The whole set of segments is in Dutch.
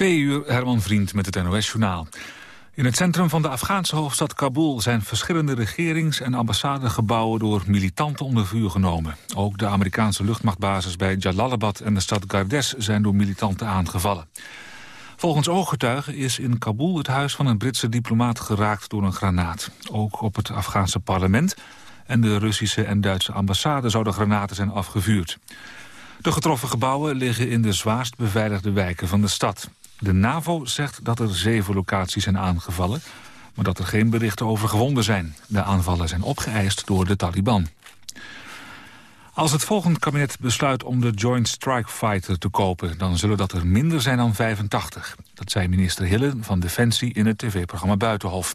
Twee uur, Herman Vriend met het NOS-journaal. In het centrum van de Afghaanse hoofdstad Kabul zijn verschillende regerings- en ambassadegebouwen door militanten onder vuur genomen. Ook de Amerikaanse luchtmachtbasis bij Jalalabad en de stad Gardes zijn door militanten aangevallen. Volgens ooggetuigen is in Kabul het huis van een Britse diplomaat geraakt door een granaat. Ook op het Afghaanse parlement en de Russische en Duitse ambassade zouden granaten zijn afgevuurd. De getroffen gebouwen liggen in de zwaarst beveiligde wijken van de stad. De NAVO zegt dat er zeven locaties zijn aangevallen... maar dat er geen berichten over gewonden zijn. De aanvallen zijn opgeëist door de Taliban. Als het volgende kabinet besluit om de Joint Strike Fighter te kopen... dan zullen dat er minder zijn dan 85. Dat zei minister Hille van Defensie in het tv-programma Buitenhof.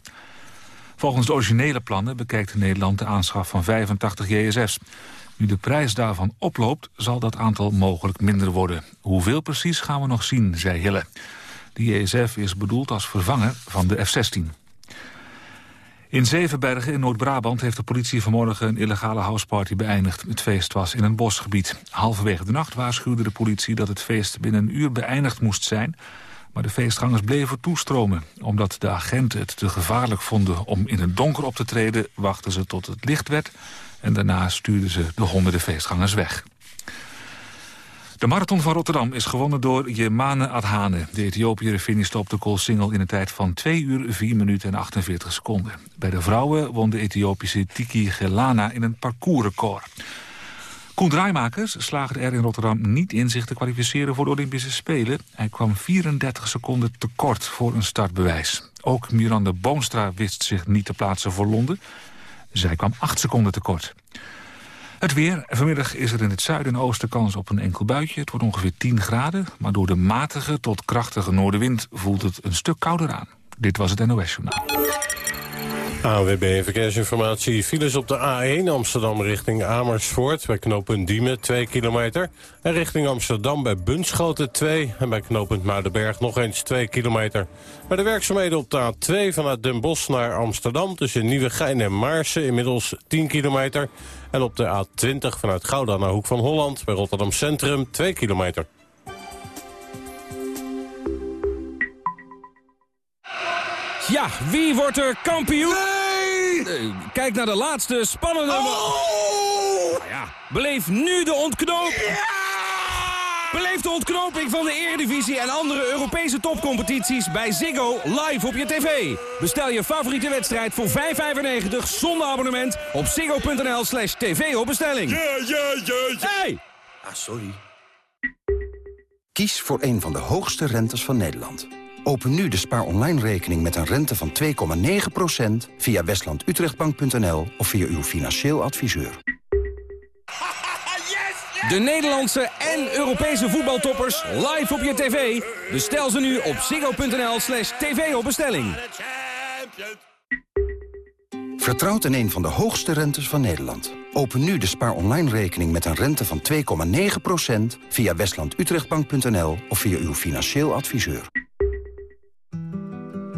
Volgens de originele plannen bekijkt Nederland de aanschaf van 85 JSF's. Nu de prijs daarvan oploopt, zal dat aantal mogelijk minder worden. Hoeveel precies gaan we nog zien, zei Hille. De JSF is bedoeld als vervanger van de F-16. In Zevenbergen in Noord-Brabant heeft de politie vanmorgen een illegale houseparty beëindigd. Het feest was in een bosgebied. Halverwege de nacht waarschuwde de politie dat het feest binnen een uur beëindigd moest zijn. Maar de feestgangers bleven toestromen. Omdat de agenten het te gevaarlijk vonden om in het donker op te treden... wachten ze tot het licht werd en daarna stuurden ze de honderden feestgangers weg. De marathon van Rotterdam is gewonnen door Jemane Adhane. De Ethiopiër finishte op de Koolsingel in een tijd van 2 uur 4 minuten en 48 seconden. Bij de vrouwen won de Ethiopische Tiki Gelana in een parcoursrecord. Koen Draaimakers slaagde er in Rotterdam niet in zich te kwalificeren voor de Olympische Spelen. Hij kwam 34 seconden tekort voor een startbewijs. Ook Miranda Boonstra wist zich niet te plaatsen voor Londen. Zij kwam 8 seconden tekort. Het weer. Vanmiddag is er in het zuiden en oosten kans op een enkel buitje. Het wordt ongeveer 10 graden, maar door de matige tot krachtige noordenwind voelt het een stuk kouder aan. Dit was het NOS Journaal. AWB Verkeersinformatie. Files op de A1 Amsterdam richting Amersfoort... bij knooppunt Diemen 2 kilometer. En richting Amsterdam bij Bunschoten 2... en bij knooppunt Muidenberg nog eens 2 kilometer. Bij de werkzaamheden op de A2 vanuit Den Bosch naar Amsterdam... tussen Nieuwegein en Maarsen inmiddels 10 kilometer. En op de A20 vanuit Gouda naar Hoek van Holland... bij Rotterdam Centrum 2 kilometer. Ja, wie wordt er kampioen? Nee! Kijk naar de laatste spannende... Oh! Nou ja, beleef nu de ontknoping. Ja! Beleef de ontknoping van de Eredivisie en andere Europese topcompetities bij Ziggo live op je tv. Bestel je favoriete wedstrijd voor 5,95 zonder abonnement op ziggo.nl slash tv op bestelling. Ja, ja, ja, ja. Hey! Ah, sorry. Kies voor een van de hoogste rentes van Nederland. Open nu de spaar online rekening met een rente van 2,9% via westlandutrechtbank.nl of via uw financieel adviseur. De Nederlandse en Europese voetbaltoppers live op je tv. Bestel ze nu op ziggo.nl slash tv op bestelling. Vertrouwt in een van de hoogste rentes van Nederland. Open nu de spaar online rekening met een rente van 2,9% via westlandutrechtbank.nl of via uw financieel adviseur.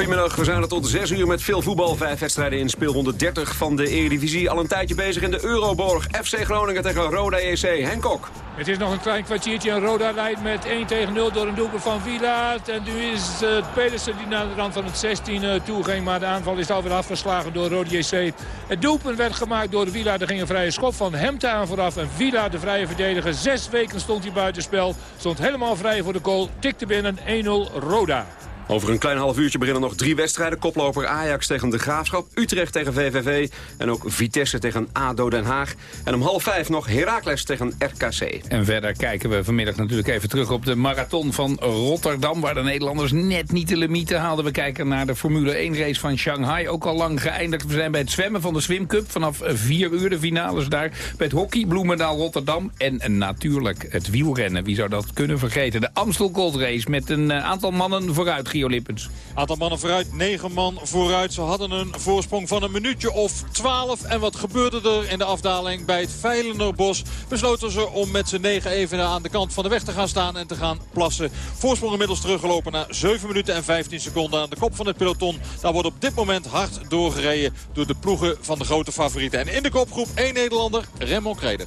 Goedemiddag, we zijn er tot 6 uur met veel voetbal. Vijf wedstrijden in speelronde 30 van de Eredivisie. Al een tijdje bezig in de Euroborg. FC Groningen tegen Roda EC. Henkok. Het is nog een klein kwartiertje en Roda leidt met 1 tegen 0 door een doelpunt van Wielaert. En nu is het Pedersen die naar de rand van het 16 uh, toe ging. Maar de aanval is alweer afgeslagen door Roda JC. Het doelpunt werd gemaakt door Wielaert. Er ging een vrije schop van Hemte aan vooraf. En Wielaert, de vrije verdediger, zes weken stond hij buitenspel. Stond helemaal vrij voor de goal. Tikte binnen 1-0 Roda. Over een klein half uurtje beginnen nog drie wedstrijden. Koploper Ajax tegen de Graafschap, Utrecht tegen VVV... en ook Vitesse tegen ADO Den Haag. En om half vijf nog Heracles tegen RKC. En verder kijken we vanmiddag natuurlijk even terug op de marathon van Rotterdam... waar de Nederlanders net niet de limieten haalden. We kijken naar de Formule 1-race van Shanghai, ook al lang geëindigd. We zijn bij het zwemmen van de Swim Cup vanaf vier uur, de finales daar. Bij het hockey, Bloemendaal, Rotterdam. En natuurlijk het wielrennen, wie zou dat kunnen vergeten? De Amstel Gold Race met een aantal mannen Aantal mannen vooruit, negen man vooruit. Ze hadden een voorsprong van een minuutje of twaalf. En wat gebeurde er in de afdaling bij het Veilenerbos? Besloten ze om met z'n negen even aan de kant van de weg te gaan staan en te gaan plassen. Voorsprong inmiddels teruggelopen na 7 minuten en 15 seconden aan de kop van het peloton. Daar wordt op dit moment hard doorgereden door de ploegen van de grote favorieten. En in de kopgroep één Nederlander, Remmel Kreder.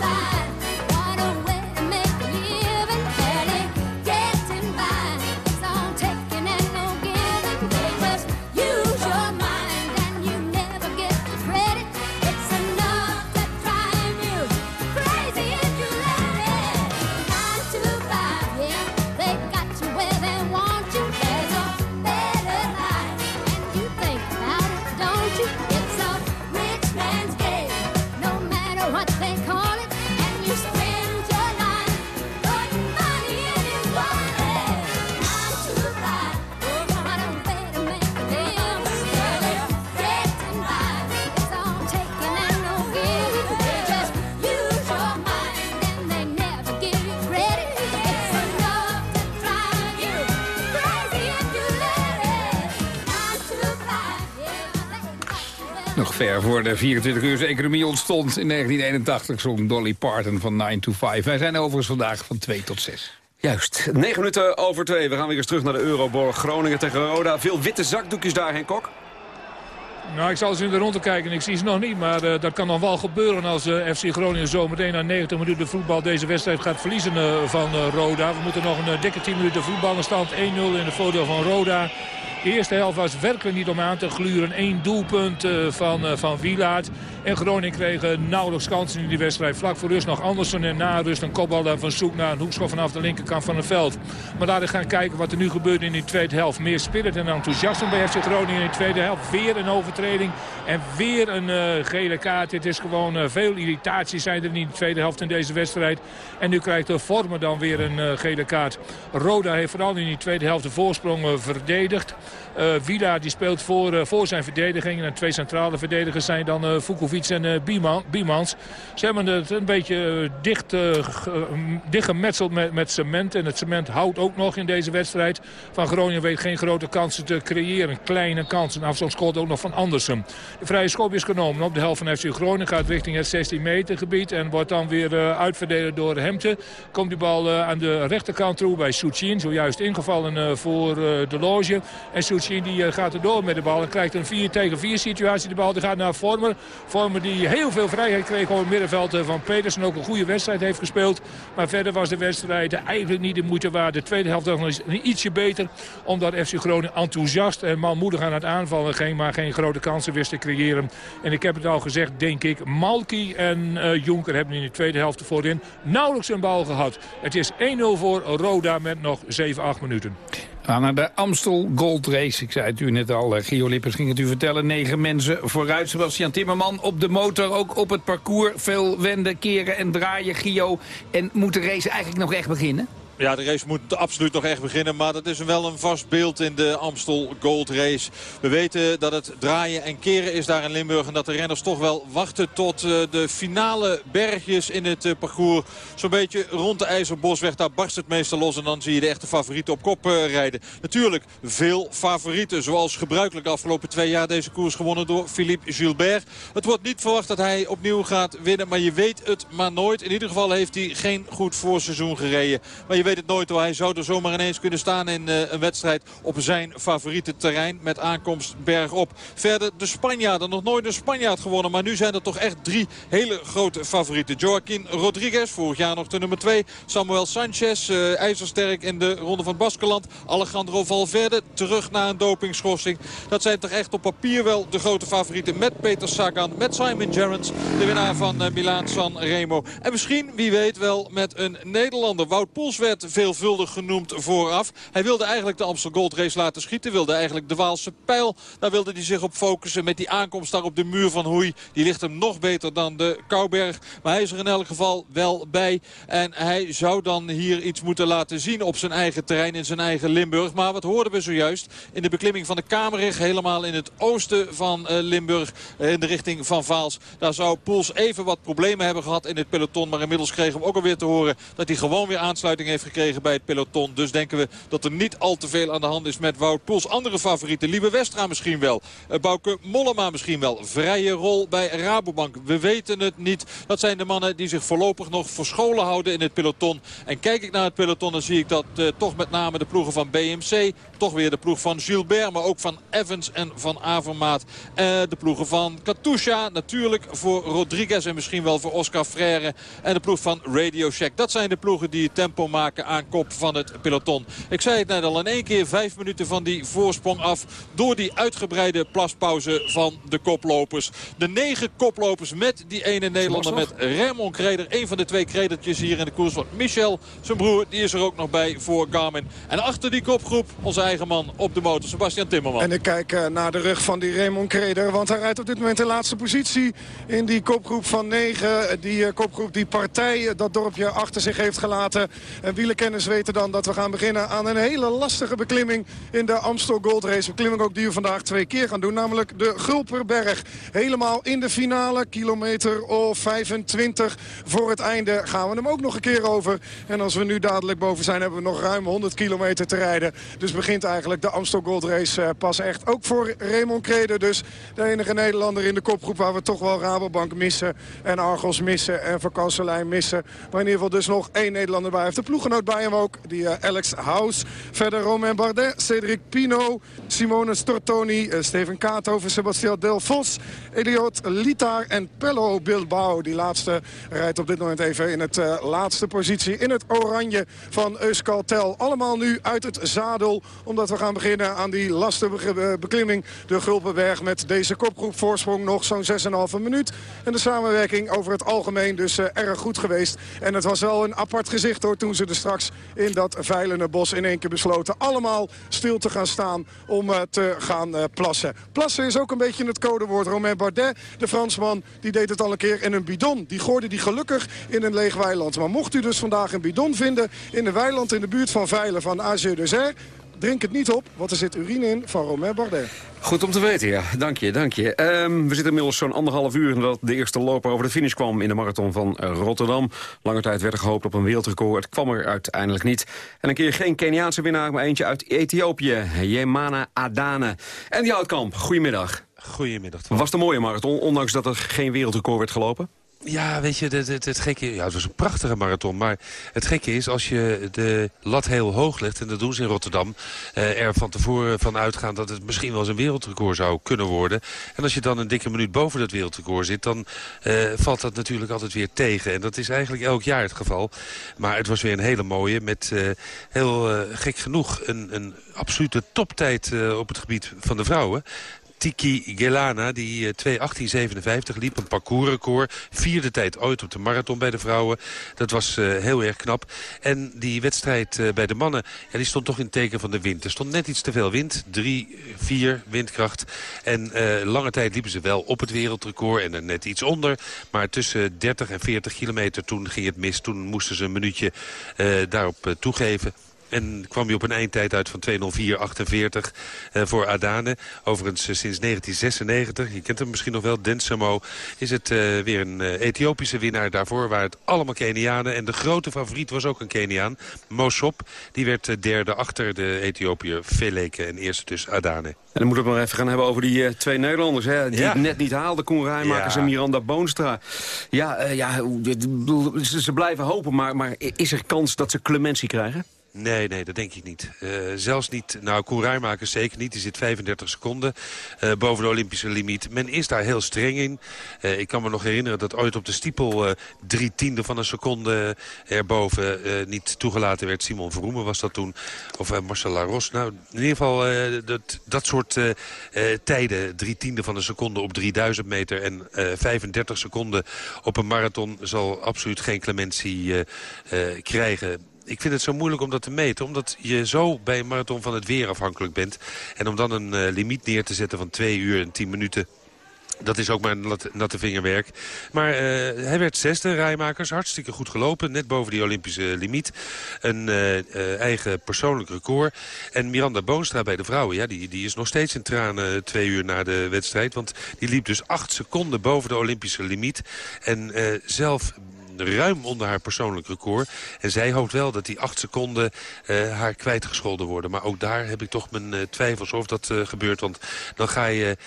ver voor de 24 uur economie ontstond in 1981. Zo'n Dolly Parton van 9 to 5. Wij zijn overigens vandaag van 2 tot 6. Juist, 9 minuten over 2. We gaan weer eens terug naar de Euroborg. Groningen tegen Roda. Veel witte zakdoekjes daar, Henk Kok. Nou, ik zal eens in de ronde kijken. Ik zie ze nog niet, maar uh, dat kan nog wel gebeuren als uh, FC Groningen zo meteen na 90 minuten voetbal deze wedstrijd gaat verliezen uh, van Roda. We moeten nog een dikke 10 minuten voetballen. Stand 1-0 in de foto van Roda. De eerste helft was werkelijk niet om aan te gluren. Eén doelpunt uh, van, uh, van Wielaert. En Groningen kreeg nauwelijks kansen in die wedstrijd. Vlak voor rust nog Andersen en na rust een kopbal van zoek naar een hoekschop vanaf de linkerkant van het veld. Maar laten we gaan kijken wat er nu gebeurt in die tweede helft. Meer spirit en enthousiasme bij FC Groningen in de tweede helft. Weer een overtreding en weer een gele kaart. Dit is gewoon veel irritaties zijn er in de tweede helft in deze wedstrijd. En nu krijgt de Vormer dan weer een gele kaart. Roda heeft vooral in die tweede helft de voorsprong verdedigd. Uh, die speelt voor, voor zijn verdediging. En twee centrale verdedigers zijn dan uh, Vukovic en Biemans. Ze hebben het een beetje dicht, dicht gemetseld met, met cement. En het cement houdt ook nog in deze wedstrijd. Van Groningen weet geen grote kansen te creëren. Kleine kansen. Afstandsschot ook nog van Andersen. De vrije schop is genomen op de helft van FC Groningen. Gaat richting het 16 meter gebied. En wordt dan weer uitverdelen door Hemte. Komt die bal aan de rechterkant toe bij Soutien. Zojuist ingevallen voor de loge. Soutien die gaat er door met de bal. En krijgt een 4 tegen 4 situatie. De bal die gaat naar Vormer. Vormer die heel veel vrijheid kreeg op het middenveld van Petersen. Ook een goede wedstrijd heeft gespeeld. Maar verder was de wedstrijd eigenlijk niet de moeite waard. De tweede helft nog ietsje beter. Omdat FC Groningen enthousiast en manmoedig aan het aanvallen ging. Maar geen grote kansen wist te creëren. En ik heb het al gezegd, denk ik. Malki en uh, Jonker hebben in de tweede helft voorin nauwelijks een bal gehad. Het is 1-0 voor Roda met nog 7, 8 minuten. Gaan naar de Amstel Gold Race. Ik zei het u net al, uh, Gio Lippers ging het u vertellen. Negen mensen vooruit. Sebastian Timmerman op de motor, ook op het parcours. Veel wenden, keren en draaien, Gio. En moet de race eigenlijk nog echt beginnen? Ja, de race moet absoluut nog echt beginnen. Maar dat is wel een vast beeld in de Amstel Gold Race. We weten dat het draaien en keren is daar in Limburg. En dat de renners toch wel wachten tot uh, de finale bergjes in het uh, parcours. Zo'n beetje rond de IJzerbosweg. Daar barst het meestal los. En dan zie je de echte favorieten op kop uh, rijden. Natuurlijk veel favorieten. Zoals gebruikelijk de afgelopen twee jaar deze koers gewonnen door Philippe Gilbert. Het wordt niet verwacht dat hij opnieuw gaat winnen. Maar je weet het maar nooit. In ieder geval heeft hij geen goed voorseizoen gereden. Maar je weet weet het nooit hoor. Hij zou er zomaar ineens kunnen staan in uh, een wedstrijd op zijn favoriete terrein. Met aankomst bergop. Verder de Spanjaarden. Nog nooit een Spanjaard gewonnen. Maar nu zijn er toch echt drie hele grote favorieten. Joaquin Rodriguez, vorig jaar nog de nummer 2. Samuel Sanchez, uh, ijzersterk in de ronde van Baskeland. Alejandro Valverde, terug na een dopingschorsing. Dat zijn toch echt op papier wel de grote favorieten. Met Peter Sagan, met Simon Gerrans. De winnaar van uh, Milaan San Remo. En misschien, wie weet wel, met een Nederlander. Wout Poels werd veelvuldig genoemd vooraf. Hij wilde eigenlijk de Amstel Gold Race laten schieten. Wilde eigenlijk de Waalse pijl. Daar wilde hij zich op focussen met die aankomst daar op de muur van Hoei. Die ligt hem nog beter dan de Kouberg. Maar hij is er in elk geval wel bij. En hij zou dan hier iets moeten laten zien op zijn eigen terrein in zijn eigen Limburg. Maar wat hoorden we zojuist in de beklimming van de Kamerig. Helemaal in het oosten van uh, Limburg. Uh, in de richting van Vaals. Daar zou Poels even wat problemen hebben gehad in het peloton. Maar inmiddels kregen we ook alweer te horen dat hij gewoon weer aansluiting heeft gekregen bij het peloton. Dus denken we dat er niet al te veel aan de hand is met Wout Poels. Andere favorieten, Liebe Westra misschien wel. Uh, Bouke Mollema misschien wel. Vrije rol bij Rabobank. We weten het niet. Dat zijn de mannen die zich voorlopig nog verscholen houden in het peloton. En kijk ik naar het peloton dan zie ik dat uh, toch met name de ploegen van BMC... toch weer de ploeg van Gilbert, maar ook van Evans en van Avermaat. Uh, de ploegen van Katusha natuurlijk voor Rodriguez en misschien wel voor Oscar Freire. En de ploeg van Radio Shack. Dat zijn de ploegen die het tempo maken aan kop van het peloton. Ik zei het net al, in één keer vijf minuten van die voorsprong af... door die uitgebreide plaspauze van de koplopers. De negen koplopers met die ene Nederlander met Raymond Kreder. Een van de twee kredertjes hier in de koers. Want Michel, zijn broer, die is er ook nog bij voor Garmin. En achter die kopgroep onze eigen man op de motor, Sebastian Timmerman. En ik kijk uh, naar de rug van die Raymond Kreder. Want hij rijdt op dit moment de laatste positie in die kopgroep van negen. Die uh, kopgroep die partij, dat dorpje achter zich heeft gelaten. En wielerkenners weten dan dat we gaan beginnen aan een hele lastige beklimming in de Amstel Gold Race. Beklimming ook die we vandaag twee keer gaan doen, namelijk de Gulperberg. Helemaal in de finale, kilometer of 25 voor het einde gaan we hem ook nog een keer over. En als we nu dadelijk boven zijn, hebben we nog ruim 100 kilometer te rijden. Dus begint eigenlijk de Amstel Gold Race eh, pas echt. Ook voor Raymond Krede dus, de enige Nederlander in de kopgroep waar we toch wel Rabobank missen. En Argos missen en Van missen. Maar in ieder geval dus nog één Nederlander bij heeft. De ploegenoot bij hem ook, die uh, Alex House. Verder Romain Bardet, Cedric Pino, Simone Stortoni, uh, Steven Kaathoven, Sebastian Del Vos, Eliot Litar en Pello Bilbao. Die laatste rijdt op dit moment even in het laatste positie in het oranje van Euskaltel. Allemaal nu uit het zadel, omdat we gaan beginnen aan die lastige beklimming. De Gulpenberg met deze kopgroep voorsprong nog zo'n 6,5 minuut. En de samenwerking over het algemeen dus erg goed geweest. En het was wel een apart gezicht hoor, toen ze er straks in dat veilende bos in één keer besloten allemaal stil te gaan staan om uh, te gaan plassen. Plassen is ook een beetje het codewoord. Romain Bardet, de Fransman, die deed het al een keer in een bidon. Die gooide die gelukkig in een leeg weiland. Maar mocht u dus vandaag een bidon vinden in een weiland in de buurt van Veilen van AG de drink het niet op, want er zit urine in van Romain Bardet. Goed om te weten, ja. Dank je, dank je. Ehm, we zitten inmiddels zo'n anderhalf uur nadat de eerste loper over de finish kwam in de marathon van Rotterdam. Lange tijd werd er gehoopt op een wereldrecord. Het kwam er uiteindelijk niet. En een keer geen Keniaanse winnaar, maar eentje uit Ethiopië. Jemana Adane. En die Houtkamp, goedemiddag. Goedemiddag. Was het een mooie marathon, ondanks dat er geen wereldrecord werd gelopen? Ja, weet je, het, gekke... Ja, het was een prachtige marathon. Maar het gekke is, als je de lat heel hoog legt... en dat doen ze in Rotterdam... Eh, er van tevoren van uitgaan dat het misschien wel eens een wereldrecord zou kunnen worden. En als je dan een dikke minuut boven dat wereldrecord zit... dan eh, valt dat natuurlijk altijd weer tegen. En dat is eigenlijk elk jaar het geval. Maar het was weer een hele mooie... met eh, heel eh, gek genoeg een, een absolute toptijd eh, op het gebied van de vrouwen. Tiki Gelana, die eh, 2.18.57 liep, een parcoursrecord. Vierde tijd ooit op de marathon bij de vrouwen. Dat was eh, heel erg knap. En die wedstrijd eh, bij de mannen, ja, die stond toch in het teken van de wind. Er stond net iets te veel wind, 3, 4 windkracht. En eh, lange tijd liepen ze wel op het wereldrecord en er net iets onder. Maar tussen 30 en 40 kilometer toen ging het mis. Toen moesten ze een minuutje eh, daarop eh, toegeven. En kwam hij op een eindtijd uit van 2.04.48 uh, voor Adane. Overigens uh, sinds 1996, je kent hem misschien nog wel, Densamo... is het uh, weer een Ethiopische winnaar daarvoor. Waren het allemaal Kenianen. En de grote favoriet was ook een Keniaan, Mosop. Die werd derde achter de Ethiopiër Veleke en eerste dus Adane. En dan moeten we het nog even gaan hebben over die twee Nederlanders. Hè, die ja. het net niet haalden. Koen Rijmakers ja. en Miranda Boonstra. Ja, ja ze, ze, blijven hopen. Maar, maar is er kans dat ze clementie krijgen? Nee, nee, dat denk ik niet. Uh, zelfs niet, nou, Koen Rijmakers zeker niet. Die zit 35 seconden uh, boven de Olympische limiet. Men is daar heel streng in. Uh, ik kan me nog herinneren dat ooit op de stiepel drie tiende van een seconde erboven niet toegelaten werd. Simon Verhoemen was dat toen. Of Marcel Laros. Nou, in ieder geval dat, dat soort tijden. Drie tiende van een seconde op 3000 meter en 35 seconden op een marathon zal absoluut geen clementie krijgen ik vind het zo moeilijk om dat te meten. Omdat je zo bij een marathon van het weer afhankelijk bent. En om dan een uh, limiet neer te zetten van 2 uur en 10 minuten... Dat is ook maar natte vingerwerk. Maar uh, hij werd zesde, Rijmakers. Hartstikke goed gelopen. Net boven die Olympische limiet. Een uh, eigen persoonlijk record. En Miranda Boonstra bij de vrouwen. Ja, die, die is nog steeds in tranen twee uur na de wedstrijd. Want die liep dus acht seconden boven de Olympische limiet. En zelf ruim onder haar persoonlijk record. En zij hoopt wel dat die acht seconden uh, haar kwijtgescholden worden. Maar ook daar heb ik toch mijn uh, twijfels of dat uh, gebeurt. Want dan ga je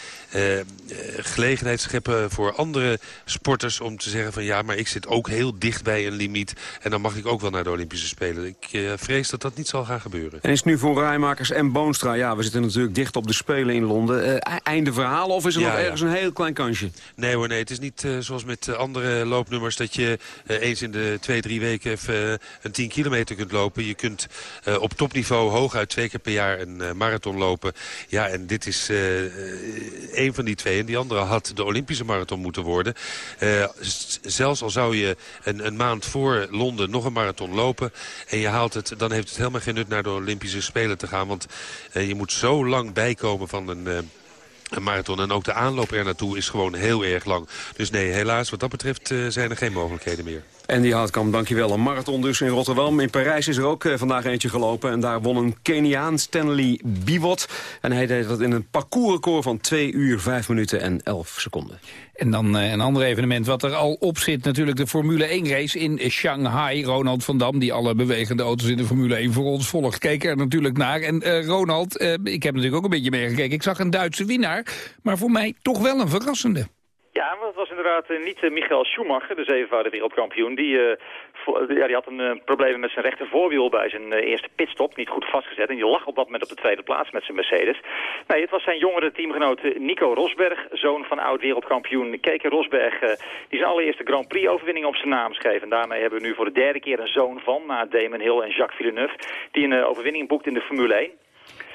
gelegenheid scheppen voor andere sporters om te zeggen van ja, maar ik zit ook heel dicht bij een limiet. En dan mag ik ook wel naar de Olympische Spelen. Ik vrees dat dat niet zal gaan gebeuren. En is nu voor Rijmakers en Boonstra, ja, we zitten natuurlijk dicht op de Spelen in Londen. einde verhaal of is er ja, nog ergens ja. een heel klein kansje? Nee hoor, nee. Het is niet zoals met andere loopnummers dat je eens in de twee, drie weken even uh, een 10 kilometer kunt lopen. Je kunt uh, op topniveau hooguit twee keer per jaar een marathon lopen. Ja, en dit is een van die twee. En die andere had de Olympische marathon moeten worden. zelfs al zou je een, een, maand voor Londen nog een marathon lopen... en je haalt het, dan heeft het helemaal geen nut naar de Olympische Spelen te gaan. Want je moet zo lang bijkomen van een een marathon. En ook de aanloop er naartoe is gewoon heel erg lang. Dus nee, helaas, wat dat betreft uh, zijn er geen mogelijkheden meer. En die Houtkamp, dankjewel. Een marathon dus in Rotterdam. In Parijs is er ook uh, vandaag eentje gelopen. En daar won een Keniaan, Stanley Biwot. En hij deed dat in een parcoursrecord van 2 uur, 5 minuten en 11 seconden. En dan uh, een ander evenement wat er al op zit. Natuurlijk de Formule 1 race in Shanghai. Ronald van Dam, die alle bewegende auto's in de Formule 1 voor ons volgt, keek er natuurlijk naar. En uh, Ronald, ik heb natuurlijk ook een beetje meegekeken. Ik zag een Duitse winnaar, maar voor mij toch wel een verrassende. Ja, maar het was inderdaad uh, niet uh, Michael Schumacher, de zevenvoudige wereldkampioen. Die, uh, ja, die had een probleem met zijn rechter voorwiel bij zijn eerste pitstop. Niet goed vastgezet en die lag op dat moment op de tweede plaats met zijn Mercedes. Nee, het was zijn jongere teamgenoot Nico Rosberg, zoon van oud-wereldkampioen Keke Rosberg. die zijn allereerste Grand Prix-overwinning op zijn naam schreef. En daarmee hebben we nu voor de derde keer een zoon van, na Damon Hill en Jacques Villeneuve, die een overwinning boekt in de Formule 1.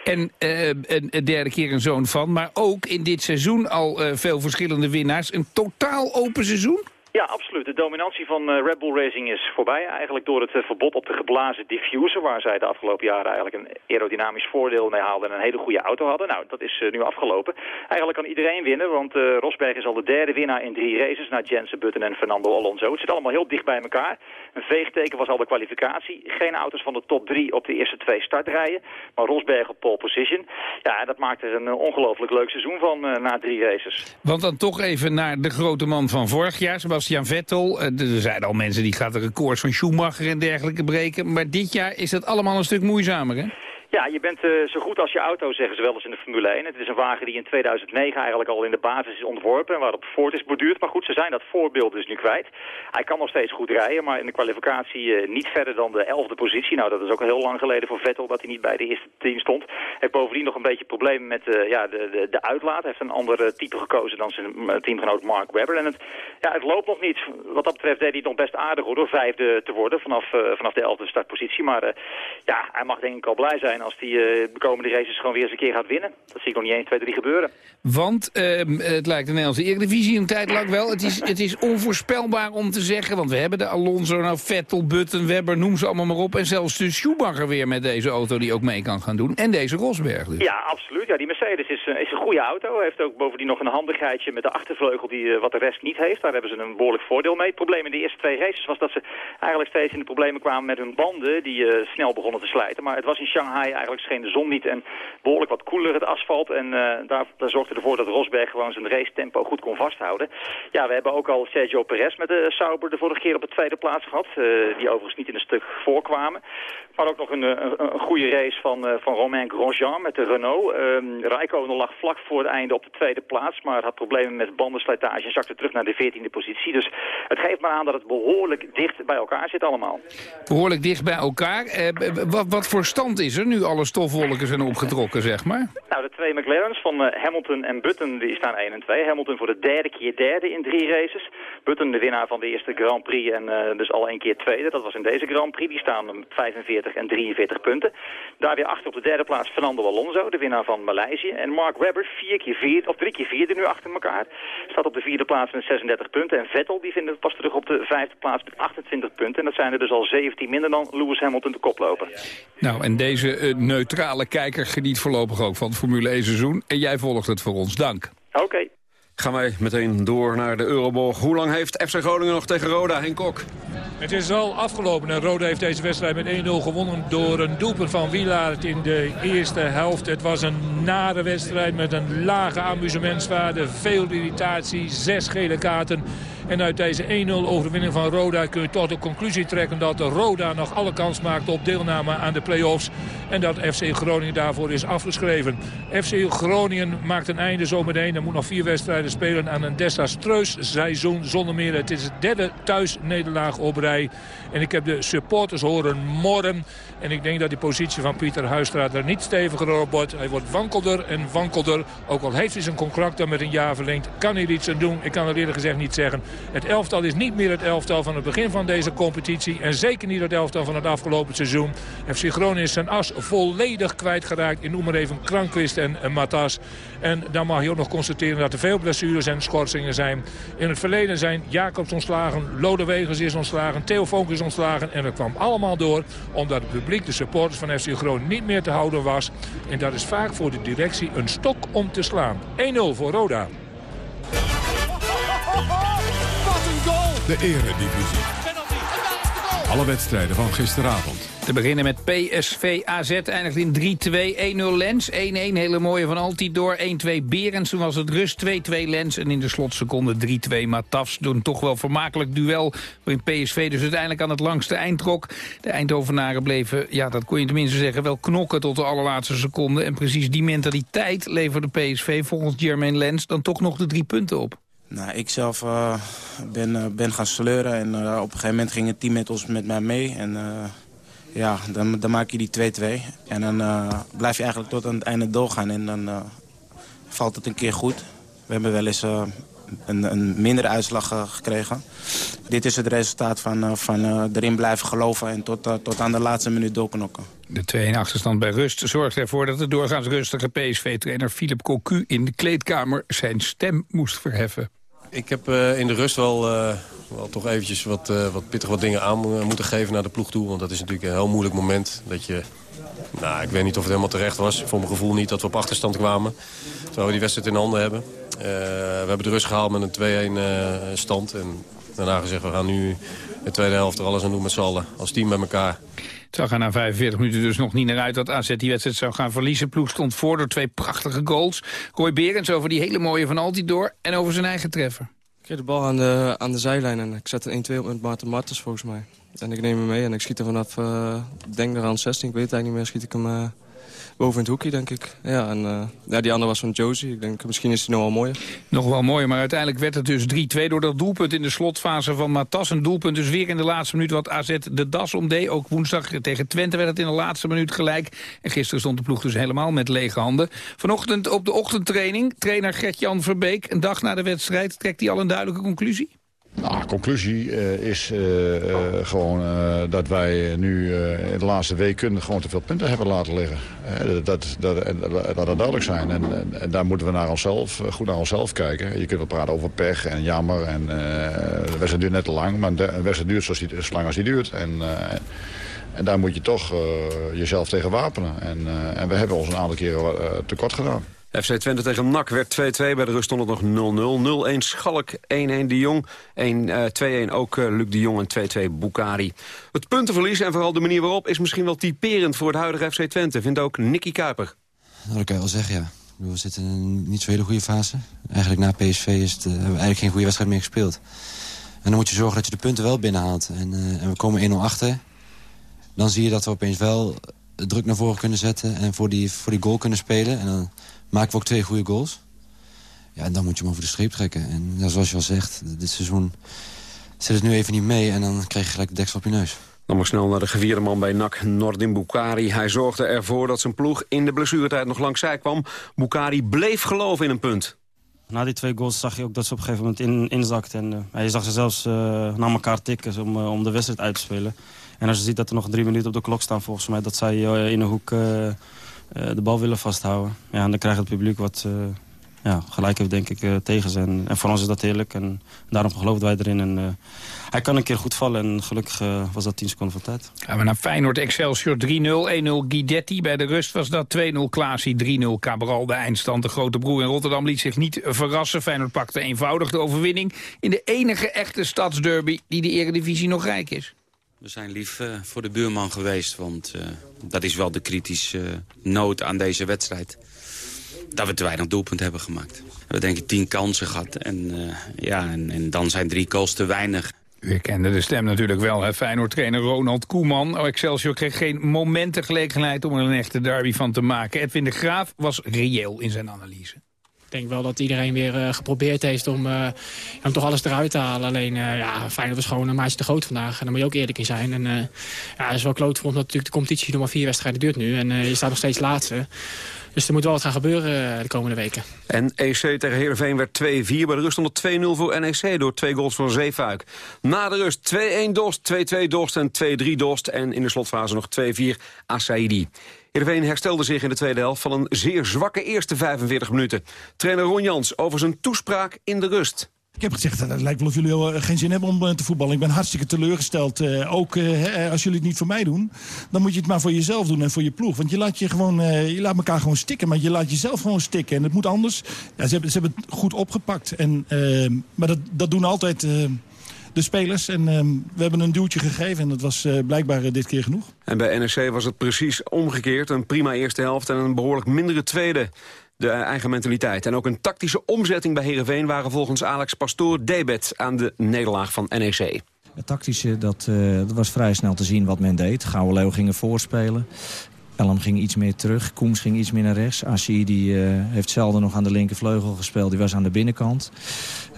En uh, een derde keer een zoon van. Maar ook in dit seizoen al uh, veel verschillende winnaars. Een totaal open seizoen? Ja, absoluut. De dominantie van uh, Red Bull Racing is voorbij. Eigenlijk door het uh, verbod op de geblazen diffuser... waar zij de afgelopen jaren eigenlijk een aerodynamisch voordeel mee haalden... en een hele goede auto hadden. Nou, dat is uh, nu afgelopen. Eigenlijk kan iedereen winnen, want Rosberg is al de derde winnaar in drie races... na Jensen Button en Fernando Alonso. Het zit allemaal heel dicht bij elkaar. Een veegteken was al de kwalificatie. Geen auto's van de top drie op de eerste twee startrijen. Maar Rosberg op pole position. Ja, dat maakt er een ongelooflijk leuk seizoen van na drie races. Want dan toch even naar de grote man van vorig jaar... Sebastian Vettel. Eh, er zijn al mensen die gaan de records van Schumacher en dergelijke breken. Maar dit jaar is het allemaal een stuk moeizamer, hè? Ja, je bent uh, zo goed als je auto, zeggen ze wel eens in de Formule 1. Het is een wagen die in 2009 eigenlijk al in de basis is ontworpen... en waarop Ford is borduurd. Maar goed, ze zijn dat voorbeeld dus nu kwijt. Hij kan nog steeds goed rijden, maar in de kwalificatie uh, niet verder dan de elfde positie. Nou, dat is ook heel lang geleden voor Vettel dat hij niet bij de eerste team stond. Hij heeft bovendien nog een beetje problemen met uh, ja, de, de, de uitlaat. Hij heeft een ander type gekozen dan zijn teamgenoot Mark Webber. En het, ja, het loopt nog niet. Wat dat betreft deed hij het nog best aardig hoor, door vijfde te worden vanaf, vanaf de elfde startpositie. Maar ja, hij mag denk ik al blij zijn als hij uh, de komende races gewoon weer eens een keer gaat winnen. Dat zie ik nog niet 1, 2, 3 gebeuren. Want uh, het lijkt de Nederlandse Eredivisie een tijd lang wel. Het is, het is onvoorspelbaar om te zeggen, want we hebben de Alonso, nou Vettel, Button, Webber, noem ze allemaal maar op. En zelfs de Schumacher weer met deze auto die ook mee kan gaan doen. En deze Rosberg dus. Ja, absoluut. Ja, die Mercedes is, uh, is een goede auto. Heeft ook bovendien nog een handigheidje met de achtervleugel die uh, wat de rest niet heeft. Daar hebben ze een behoorlijk voordeel mee. Het probleem in de eerste twee races was dat ze eigenlijk steeds in de problemen kwamen met hun banden die uh, snel begonnen te slijten. Maar het was in Shanghai eigenlijk scheen de zon niet en behoorlijk wat koeler het asfalt. En uh, daar, daar zorgde ervoor dat Rosberg gewoon zijn race tempo goed kon vasthouden. Ja, we hebben ook al Sergio Perez met de Sauber de vorige keer op de tweede plaats gehad. Uh, die overigens niet in een stuk voorkwamen. Maar ook nog een, een, een goede race van, van Romain Grosjean met de Renault. Um, Rijkonen lag vlak voor het einde op de tweede plaats. Maar had problemen met bandenslijtage en zakte terug naar de veertiende positie. Dus het geeft maar aan dat het behoorlijk dicht bij elkaar zit allemaal. Behoorlijk dicht bij elkaar. wat, wat voor stand is er nu alle stofwolken zijn opgetrokken, zeg maar? Nou, de twee McLaren's van uh, Hamilton en Button die staan 1 en 2. Hamilton voor de derde keer derde in drie races. Button de winnaar van de eerste Grand Prix en uh, dus al één keer tweede. Dat was in deze Grand Prix. Die staan op 45 en 43 punten. Daar weer achter op de derde plaats Fernando Alonso, de winnaar van Maleisië. En Mark Webber, vier keer vierde, of drie keer vierde nu achter elkaar. Staat op de vierde plaats met 36 punten. En Vettel die vindt het pas terug op de vijfde plaats met 28 punten. En dat zijn er dus al 17 minder dan Lewis Hamilton de koploper. Nou, en deze neutrale kijker geniet voorlopig ook van het Formule 1 seizoen. En jij volgt het voor ons. Dank. Oké. Okay. Gaan wij meteen door naar de Euroborg. Hoe lang heeft FC Groningen nog tegen Roda, Henk Kok? Het is al afgelopen en Roda heeft deze wedstrijd met 1-0 gewonnen door een doelpunt van Wielaert in de eerste helft. Het was een nare wedstrijd met een lage amusementswaarde, veel irritatie, zes gele kaarten. En uit deze 1-0 overwinning van Roda kun je toch de conclusie trekken dat Roda nog alle kans maakt op deelname aan de play-offs. En dat FC Groningen daarvoor is afgeschreven. FC Groningen maakt een einde zometeen. Er moet nog vier wedstrijden spelen aan een desastreus seizoen zonder meer. Het is het derde thuisnederlaag op rij. En ik heb de supporters horen morren. En ik denk dat die positie van Pieter Huistra er niet steviger op wordt. Hij wordt wankelder en wankelder. Ook al heeft hij zijn contract dan met een jaar verlengd, kan hij er iets aan doen. Ik kan het eerlijk gezegd niet zeggen. Het elftal is niet meer het elftal van het begin van deze competitie. En zeker niet het elftal van het afgelopen seizoen. FC Groningen is zijn as volledig kwijtgeraakt. Ik noem maar even Krankwist en Matas. En dan mag je ook nog constateren dat er veel blessures en schorsingen zijn. In het verleden zijn Jacobs ontslagen, Lodewegers is ontslagen, Theo is ontslagen. En dat kwam allemaal door omdat het publiek, de supporters van FC Groningen, niet meer te houden was. En dat is vaak voor de directie een stok om te slaan. 1-0 voor Roda. De Eredivisie. Alle wedstrijden van gisteravond. Te beginnen met PSV AZ, eindigt in 3-2, 1-0 Lens, 1-1 hele mooie van Altidoor, 1-2 Berends, toen was het rust, 2-2 Lens en in de slotseconde 3-2 Matafs. Door een toch wel vermakelijk duel waarin PSV dus uiteindelijk aan het langste eind trok. De Eindhovenaren bleven, ja dat kon je tenminste zeggen, wel knokken tot de allerlaatste seconde. En precies die mentaliteit leverde PSV volgens Jermaine Lens dan toch nog de drie punten op. Nou, ik zelf uh, ben, uh, ben gaan sleuren en uh, op een gegeven moment ging het team met ons met mij mee. En ja, dan, dan maak je die 2-2. En dan blijf je eigenlijk tot aan het einde doorgaan en dan valt het een keer goed. We hebben wel eens een, een mindere uitslag gekregen. Dit is het resultaat van, van erin blijven geloven en tot, tot aan de laatste minuut doorknokken. De 2-1 achterstand bij rust zorgt ervoor dat de doorgaans rustige PSV-trainer Philip Cocu in de kleedkamer zijn stem moest verheffen. Ik heb in de rust wel, wel toch eventjes wat, wat pittig wat dingen aan moeten geven naar de ploeg toe. Want dat is natuurlijk een heel moeilijk moment. Dat je, nou, ik weet niet of het helemaal terecht was. Voor mijn gevoel niet dat we op achterstand kwamen. Terwijl we die wedstrijd in handen hebben. we hebben de rust gehaald met een 2-1 stand. En daarna gezegd, we gaan nu de tweede helft er alles aan doen met z'n allen. Als team bij elkaar. Het zag er na 45 minuten dus nog niet naar uit dat AZ die wedstrijd zou gaan verliezen. Ploeg stond voor door twee prachtige goals. Roy Berends over die hele mooie van Altidoor en over zijn eigen treffer. Ik kreeg de bal aan de, aan de zijlijn en ik zet een 1-2 op met Maarten Martens volgens mij. En ik neem hem mee en ik schiet er vanaf, uh, denk er aan 16, ik weet het eigenlijk niet meer, schiet ik hem... Uh, boven het hoekje, denk ik. Ja, en uh, ja, die andere was van Josie. Ik denk, misschien is hij nog wel mooier. Nog wel mooier, maar uiteindelijk werd het dus 3-2... door dat doelpunt in de slotfase van Matas. Een doelpunt dus weer in de laatste minuut wat AZ de das omdeed. Ook woensdag tegen Twente werd het in de laatste minuut gelijk. En gisteren stond de ploeg dus helemaal met lege handen. Vanochtend op de ochtendtraining, trainer Gert-Jan Verbeek... een dag na de wedstrijd, trekt hij al een duidelijke conclusie? Nou, conclusie uh, is uh, uh, gewoon dat wij nu in de laatste weken gewoon te veel punten hebben laten liggen. dat, dat, dat, dat duidelijk zijn. En, en, daar moeten we naar onszelf, goed naar onszelf kijken. Je kunt wel praten over pech en jammer. En, de wedstrijd duurt net te lang, maar de wedstrijd duurt zoals zo lang als die duurt. En, en daar moet je toch jezelf tegen wapenen. En, en we hebben ons een aantal keren tekort gedaan. FC Twente tegen NAC werd 2-2. Bij de rust stond het nog 0-0. 0-1 Schalk, 1-1 De Jong. 2-1 uh, ook uh, Luc De Jong en 2-2 Bukari. Het puntenverlies en vooral de manier waarop is misschien wel typerend voor het huidige FC Twente. Vindt ook Nicky Kuiper. Dat kan je wel zeggen, ja. We zitten in een niet zo hele goede fase. Eigenlijk na PSV is het, uh, hebben we eigenlijk geen goede wedstrijd meer gespeeld. En dan moet je zorgen dat je de punten wel binnenhaalt. En, en we komen 1-0 achter. Dan zie je dat we opeens wel druk naar voren kunnen zetten... en voor die, voor die goal kunnen spelen. En dan maken we ook twee goede goals. Ja, en dan moet je hem over de streep trekken. En ja, zoals je al zegt, dit seizoen zit het nu even niet mee... en dan krijg je gelijk de deksel op je neus. Dan maar snel naar de gevierde man bij NAC, Nordin Bukari. Hij zorgde ervoor dat zijn ploeg in de blessuretijd nog langs zij kwam. Bukari bleef geloven in een punt. Na die twee goals zag je ook dat ze op een gegeven moment in, inzakt. En uh, je zag ze zelfs uh, naar elkaar tikken om, uh, om de wedstrijd uit te spelen. En als je ziet dat er nog drie minuten op de klok staan volgens mij... dat zij in een hoek eh, de bal willen vasthouden. Ja, en dan krijgt het publiek wat eh, ja, gelijk heeft, denk ik, uh, tegen zijn. En voor ons is dat heerlijk en daarom geloofden wij erin. En, hij kan een keer goed vallen en gelukkig was dat 10 seconden van tijd. Gaan we naar Feyenoord Excelsior 3-0, 1-0 Guidetti. Bij de rust was dat 2-0 Klaasie, 3-0 Cabral. De eindstand, de grote broer in Rotterdam liet zich niet verrassen. Feyenoord pakte eenvoudig de overwinning in de enige echte stadsderby die de eredivisie nog rijk is. We zijn lief uh, voor de buurman geweest, want uh, dat is wel de kritische uh, noot aan deze wedstrijd. Dat we te weinig doelpunt hebben gemaakt. We hebben denk ik tien kansen gehad en, ja, en, en, dan zijn drie goals te weinig. U kende de stem natuurlijk wel, Feyenoord-trainer Ronald Koeman. Oh, Excelsior kreeg geen momentengelegenheid om er een echte derby van te maken. Edwin de Graaf was reëel in zijn analyse. Ik denk wel dat iedereen weer uh, geprobeerd heeft om, uh, om toch alles eruit te halen. Alleen, uh, ja, Feyenoord was gewoon een maatje te groot vandaag. En daar moet je ook eerlijk in zijn. En ja, het is wel kloot voor omdat natuurlijk de competitie nog maar vier wedstrijden duurt nu. En je staat nog steeds laatste. Dus er moet wel wat gaan gebeuren de komende weken. En EC tegen Heerenveen werd 2-4. Bij de rust stond 2-0 voor NEC door twee goals van Zeefuik. Na de rust 2-1 Dorst, 2-2 Dorst en 2-3 Dorst. En in de slotfase nog 2-4 Asaidi. Heerenveen herstelde zich in de tweede helft van een zeer zwakke eerste 45 minuten. Trainer Ron Jans over zijn toespraak in de rust. Ik heb gezegd, het lijkt wel of jullie geen zin hebben om te voetballen. Ik ben hartstikke teleurgesteld. Uh, ook als jullie het niet voor mij doen, dan moet je het maar voor jezelf doen en voor je ploeg. Want je laat, je gewoon, je laat elkaar gewoon stikken, maar je laat jezelf gewoon stikken. En het moet anders. Ja, ze, hebben, ze hebben het goed opgepakt. En, maar dat, dat doen altijd de spelers. En uh, we hebben een duwtje gegeven en dat was uh, blijkbaar uh, dit keer genoeg. En bij NEC was het precies omgekeerd. Een prima eerste helft en een behoorlijk mindere tweede. De eigen mentaliteit en ook een tactische omzetting bij Heerenveen... waren volgens Alex Pastoor debet aan de nederlaag van NEC. Het tactische, dat, dat was vrij snel te zien wat men deed. Gouden Leeuw gingen voorspelen. Elm ging iets meer terug, Koems ging iets meer naar rechts. Assi die, uh, heeft zelden nog aan de linkervleugel gespeeld, die was aan de binnenkant.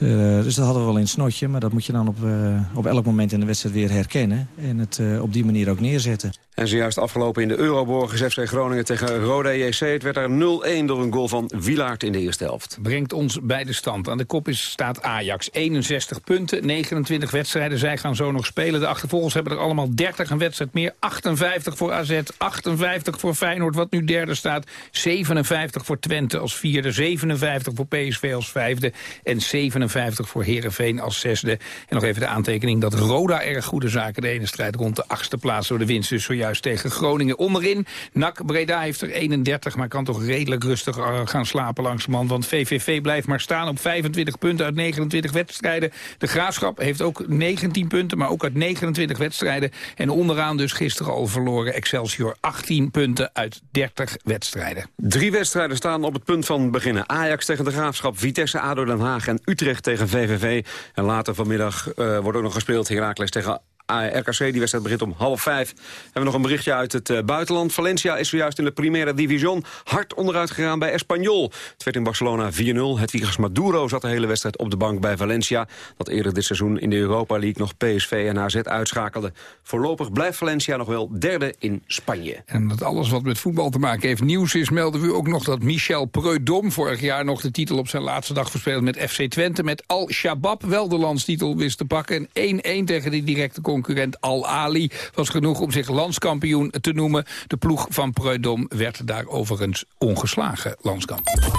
Uh, dus dat hadden we wel in het snotje, maar dat moet je dan op, uh, op elk moment in de wedstrijd weer herkennen. En het op die manier ook neerzetten. En zojuist afgelopen in de Euroborg FC Groningen tegen Roda JC. Het werd daar 0-1 door een goal van Wilaert in de eerste helft. Brengt ons bij de stand. Aan de kop is, staat Ajax. 61 punten, 29 wedstrijden. Zij gaan zo nog spelen. De achtervolgers hebben er allemaal 30 een wedstrijd meer. 58 voor AZ, 58 voor Feyenoord, wat nu derde staat. 57 voor Twente als vierde, 57 voor PSV als vijfde... en 57 voor Herenveen als zesde. En nog even de aantekening dat Roda erg goede zaken... de ene strijd rond de achtste plaats door de winst dus zojuist tegen Groningen. Onderin, NAC Breda heeft er 31, maar kan toch redelijk rustig uh, gaan slapen langzamerhand. Want VVV blijft maar staan op 25 punten uit 29 wedstrijden. De Graafschap heeft ook 19 punten, maar ook uit 29 wedstrijden. En onderaan dus gisteren al verloren Excelsior 18 punten uit 30 wedstrijden. Drie wedstrijden staan op het punt van beginnen. Ajax tegen de Graafschap, Vitesse, ADO Den Haag en Utrecht tegen VVV. En later vanmiddag uh, wordt ook nog gespeeld Heracles tegen RKC. Die wedstrijd begint om half vijf. Hebben we nog een berichtje uit het uh, buitenland. Valencia is zojuist in de Primera Division hard onderuit gegaan bij Espanyol. Het werd in Barcelona 4-0. Hedwiges Maduro zat de hele wedstrijd op de bank bij Valencia. Dat eerder dit seizoen in de Europa League nog PSV en AZ uitschakelde. Voorlopig blijft Valencia nog wel derde in Spanje. En dat alles wat met voetbal te maken heeft nieuws is... melden we ook nog dat Michel Preudom vorig jaar nog de titel op zijn laatste dag verspeelde met FC Twente. Met Al-Shabaab wel de landstitel wist te pakken. En 1-1 tegen die directe concurrent Al-Ali was genoeg om zich landskampioen te noemen. De ploeg van Preudom werd daar overigens ongeslagen landskampioen.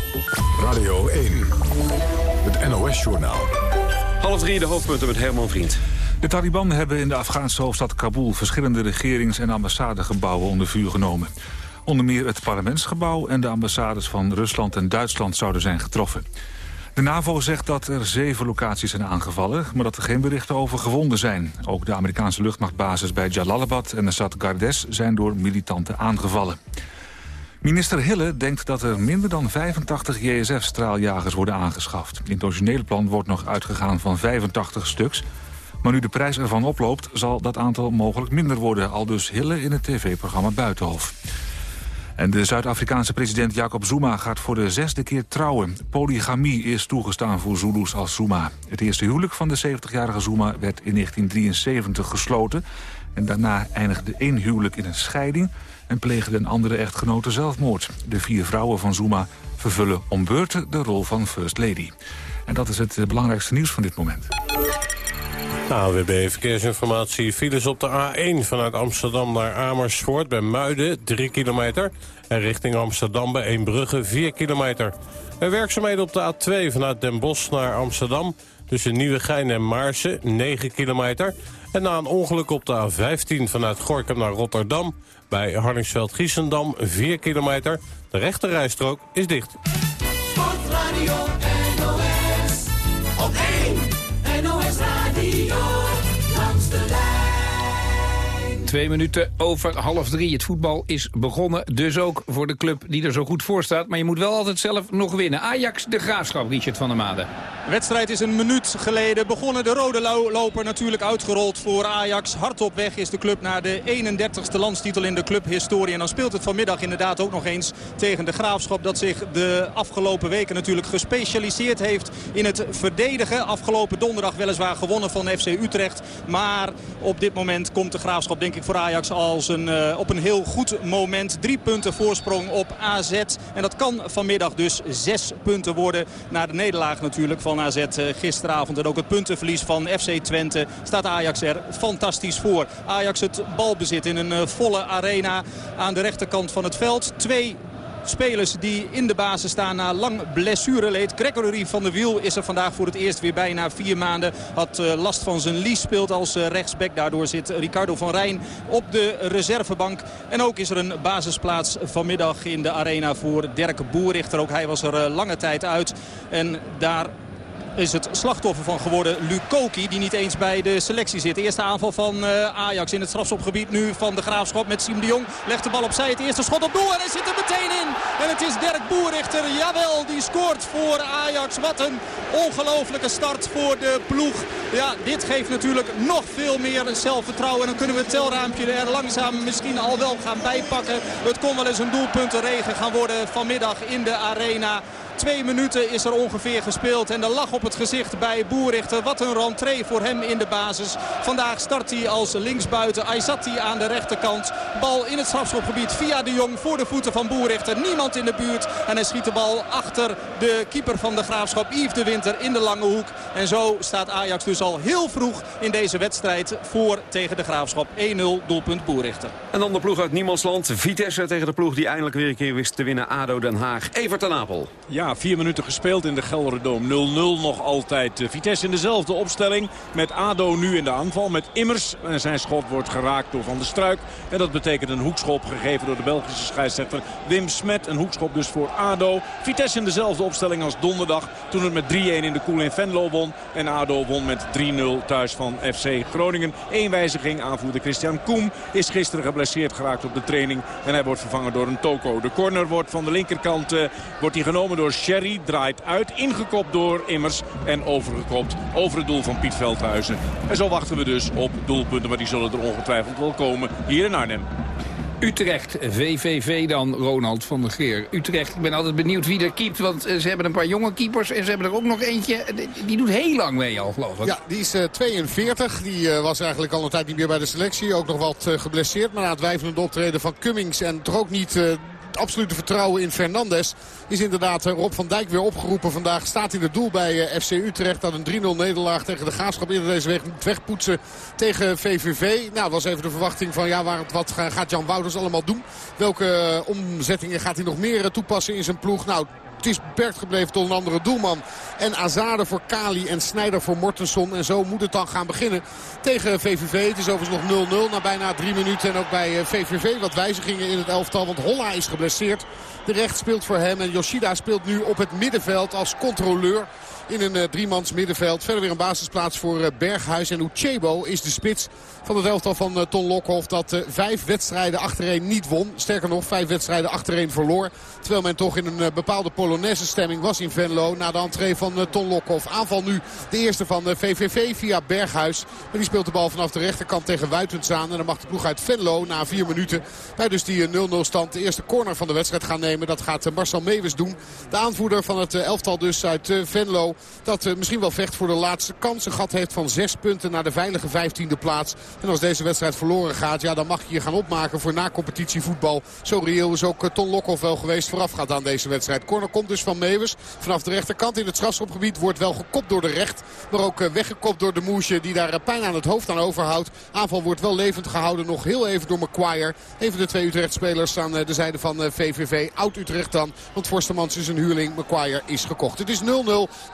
Radio 1, het NOS-journaal. Half drie de hoofdpunten met Herman Vriend. De Taliban hebben in de Afghaanse hoofdstad Kabul... verschillende regerings- en ambassadegebouwen onder vuur genomen. Onder meer het parlementsgebouw en de ambassades van Rusland en Duitsland zouden zijn getroffen. De NAVO zegt dat er zeven locaties zijn aangevallen... maar dat er geen berichten over gewonden zijn. Ook de Amerikaanse luchtmachtbasis bij Jalalabad en de Gardes... zijn door militanten aangevallen. Minister Hille denkt dat er minder dan 85 JSF-straaljagers worden aangeschaft. In het originele plan wordt nog uitgegaan van 85 stuks... Maar nu de prijs ervan oploopt, zal dat aantal mogelijk minder worden. Al dus Hille in het tv-programma Buitenhof. En de Zuid-Afrikaanse president Jacob Zuma gaat voor de zesde keer trouwen. Polygamie is toegestaan voor Zulus als Zuma. Het eerste huwelijk van de 70-jarige Zuma werd in 1973 gesloten. En daarna eindigde één huwelijk in een scheiding... en pleegde een andere echtgenote zelfmoord. De vier vrouwen van Zuma vervullen om beurten de rol van First Lady. En dat is het belangrijkste nieuws van dit moment. AWB Verkeersinformatie. Files op de A1 vanuit Amsterdam naar Amersfoort bij Muiden, 3 kilometer. En richting Amsterdam bij Eembrugge, 4 kilometer. En werkzaamheden op de A2 vanuit Den Bosch naar Amsterdam... tussen Nieuwegein en Maarsen, 9 kilometer. En na een ongeluk op de A15 vanuit Gorkum naar Rotterdam... bij Harningsveld-Giessendam, 4 kilometer. De rechte rijstrook is dicht. Sportradio Twee minuten over half drie. Het voetbal is begonnen, dus ook voor de club die er zo goed voor staat. Maar je moet wel altijd zelf nog winnen. Ajax, de Graafschap, Richard van der Made. De wedstrijd is een minuut geleden begonnen. De rode lo- loper natuurlijk uitgerold voor Ajax. Hard op weg is de club naar de 31ste landstitel in de clubhistorie. En dan speelt het vanmiddag inderdaad ook nog eens tegen de Graafschap... dat zich de afgelopen weken natuurlijk gespecialiseerd heeft in het verdedigen. Afgelopen donderdag weliswaar gewonnen van FC Utrecht. Maar op dit moment komt de Graafschap denk ik voor Ajax als een, eh, op een heel goed moment. Drie punten voorsprong op AZ. En dat kan vanmiddag dus zes punten worden. Na de nederlaag natuurlijk van AZ eh, gisteravond. En ook het puntenverlies van FC Twente staat Ajax er fantastisch voor. Ajax het balbezit in een eh, volle arena aan de rechterkant van het veld. Twee spelers die in de basis staan na lang blessureleed. Gregory van der Wiel is er vandaag voor het eerst weer bij na vier maanden. Had uh, last van zijn lies, speelt als uh, rechtsback. Daardoor zit Ricardo van Rijn op de reservebank. En ook is er een basisplaats vanmiddag in de arena voor Dirk Boerichter. Ook hij was er uh, lange tijd uit. En daar is het slachtoffer van geworden Lukoki. Die niet eens bij de selectie zit. Eerste aanval van uh, Ajax in het strafschopgebied nu van de Graafschap met Siem de Jong. Legt de bal opzij. Het eerste schot op doel en hij zit er meteen in. En het is Dirk Boerichter. Jawel, die scoort voor Ajax. Wat een ongelofelijke start voor de ploeg. Ja, dit geeft natuurlijk nog veel meer zelfvertrouwen. En dan kunnen we het telraampje er langzaam misschien al wel gaan bijpakken. Het kon wel eens een doelpuntenregen gaan worden vanmiddag in de arena. Twee minuten is er ongeveer gespeeld. En de lach op het gezicht bij Boerichter. Wat een rentree voor hem in de basis. Vandaag start hij als linksbuiten. Aizati aan de rechterkant. Bal in het strafschopgebied via de Jong voor de voeten van Boerichter. Niemand in de buurt. En hij schiet de bal achter de keeper van de Graafschap. Yves de Winter in de lange hoek. En zo staat Ajax dus al heel vroeg in deze wedstrijd voor tegen de Graafschap. 1-0 doelpunt Boerichter. En dan de ploeg uit Niemandsland. Vitesse tegen de ploeg die eindelijk weer een keer wist te winnen. ADO Den Haag. Evert en Apel. Ja, vier minuten gespeeld in de Gelderdoom. 0-0 nog altijd. Eh, Vitesse in dezelfde opstelling. Met ADO nu in de aanval. Met Immers. En zijn schot wordt geraakt door Van der Struik. En dat betekent een hoekschop gegeven door de Belgische scheidsrechter Wim Smet. Een hoekschop dus voor ADO. Vitesse in dezelfde opstelling als donderdag. Toen het met 3-1 in de Koel in Venlo won. En ADO won met 3-0 thuis van FC Groningen. Eén wijziging. Aanvoerder Christian Koem is gisteren geblesseerd geraakt op de training. En hij wordt vervangen door een Toko. De corner wordt van de linkerkant eh, wordt genomen door Sherry. Draait uit. Ingekopt door Immers. En overgekopt over het doel van Piet Veldhuizen. En zo wachten we dus op doelpunten. Maar die zullen er ongetwijfeld wel komen hier in Arnhem. Utrecht, VVV dan, Ronald van der Geer. Utrecht, ik ben altijd benieuwd wie er keept, want eh, ze hebben een paar jonge keepers... en ze hebben er ook nog eentje, eh, die, die doet heel lang mee al, geloof ik. Ja, die is eh, 42. Die eh, was eigenlijk al een tijd niet meer bij de selectie. Ook nog wat geblesseerd. Maar na het wijfelende optreden van Cummings en toch ook niet... het absolute vertrouwen in Fernandes is inderdaad eh, Rob van Dijk weer opgeroepen. Vandaag staat in het doel bij eh, FC Utrecht. Dat een 3-0 nederlaag tegen de Graafschap eerder deze week moet wegpoetsen tegen VVV. Nou, was even de verwachting van ja, waar, wat gaat Jan Wouters allemaal doen? Welke eh, omzettingen gaat hij nog meer toepassen in zijn ploeg? Nou, het is beperkt gebleven tot een andere doelman. En Azade voor Kali en Snijder voor Mortensen. En zo moet het dan gaan beginnen tegen VVV. Het is overigens nog 0-0 na bijna drie minuten. En ook bij eh, VVV wat wijzigingen in het elftal. Want Holla is geblesseerd. De recht speelt voor hem. En Yoshida speelt nu op het middenveld als controleur in een uh, driemans middenveld. Verder weer een basisplaats voor uh, Berghuis. En Uchebo is de spits van het elftal van uh, Ton Lokhoff. Dat vijf wedstrijden achtereen niet won. Sterker nog, vijf wedstrijden achtereen verloor. Terwijl men toch in een bepaalde Polonaise stemming was in Venlo. Na de entree van Ton Lokhoff. Aanval nu de eerste van VVV via Berghuis. Maar die speelt de bal vanaf de rechterkant tegen Wuitens aan. En dan mag de ploeg uit Venlo na vier minuten bij dus die 0-0 stand de eerste corner van de wedstrijd gaan nemen. Dat gaat Marcel Mewes doen. De aanvoerder van het elftal dus uit Venlo. Dat uh, misschien wel vecht voor de laatste kans. Een gat heeft van zes punten naar de veilige vijftiende plaats. En als deze wedstrijd verloren gaat, ja, dan mag je je gaan opmaken voor na-competitievoetbal. Zo reëel is ook uh, Ton Lokhoff wel geweest voorafgaand aan deze wedstrijd. Corner komt dus van Meeuwis. Vanaf de rechterkant in het strafschopgebied wordt wel gekopt door de recht. Maar ook uh, weggekopt door de Moesje die daar pijn aan het hoofd aan overhoudt. Aanval wordt wel levend gehouden. Nog heel even door McQuire. Even de twee Utrecht-spelers aan de zijde van VVV. Oud-Utrecht dan. Want Forstemans is een huurling. McQuire is gekocht. Het is 0-0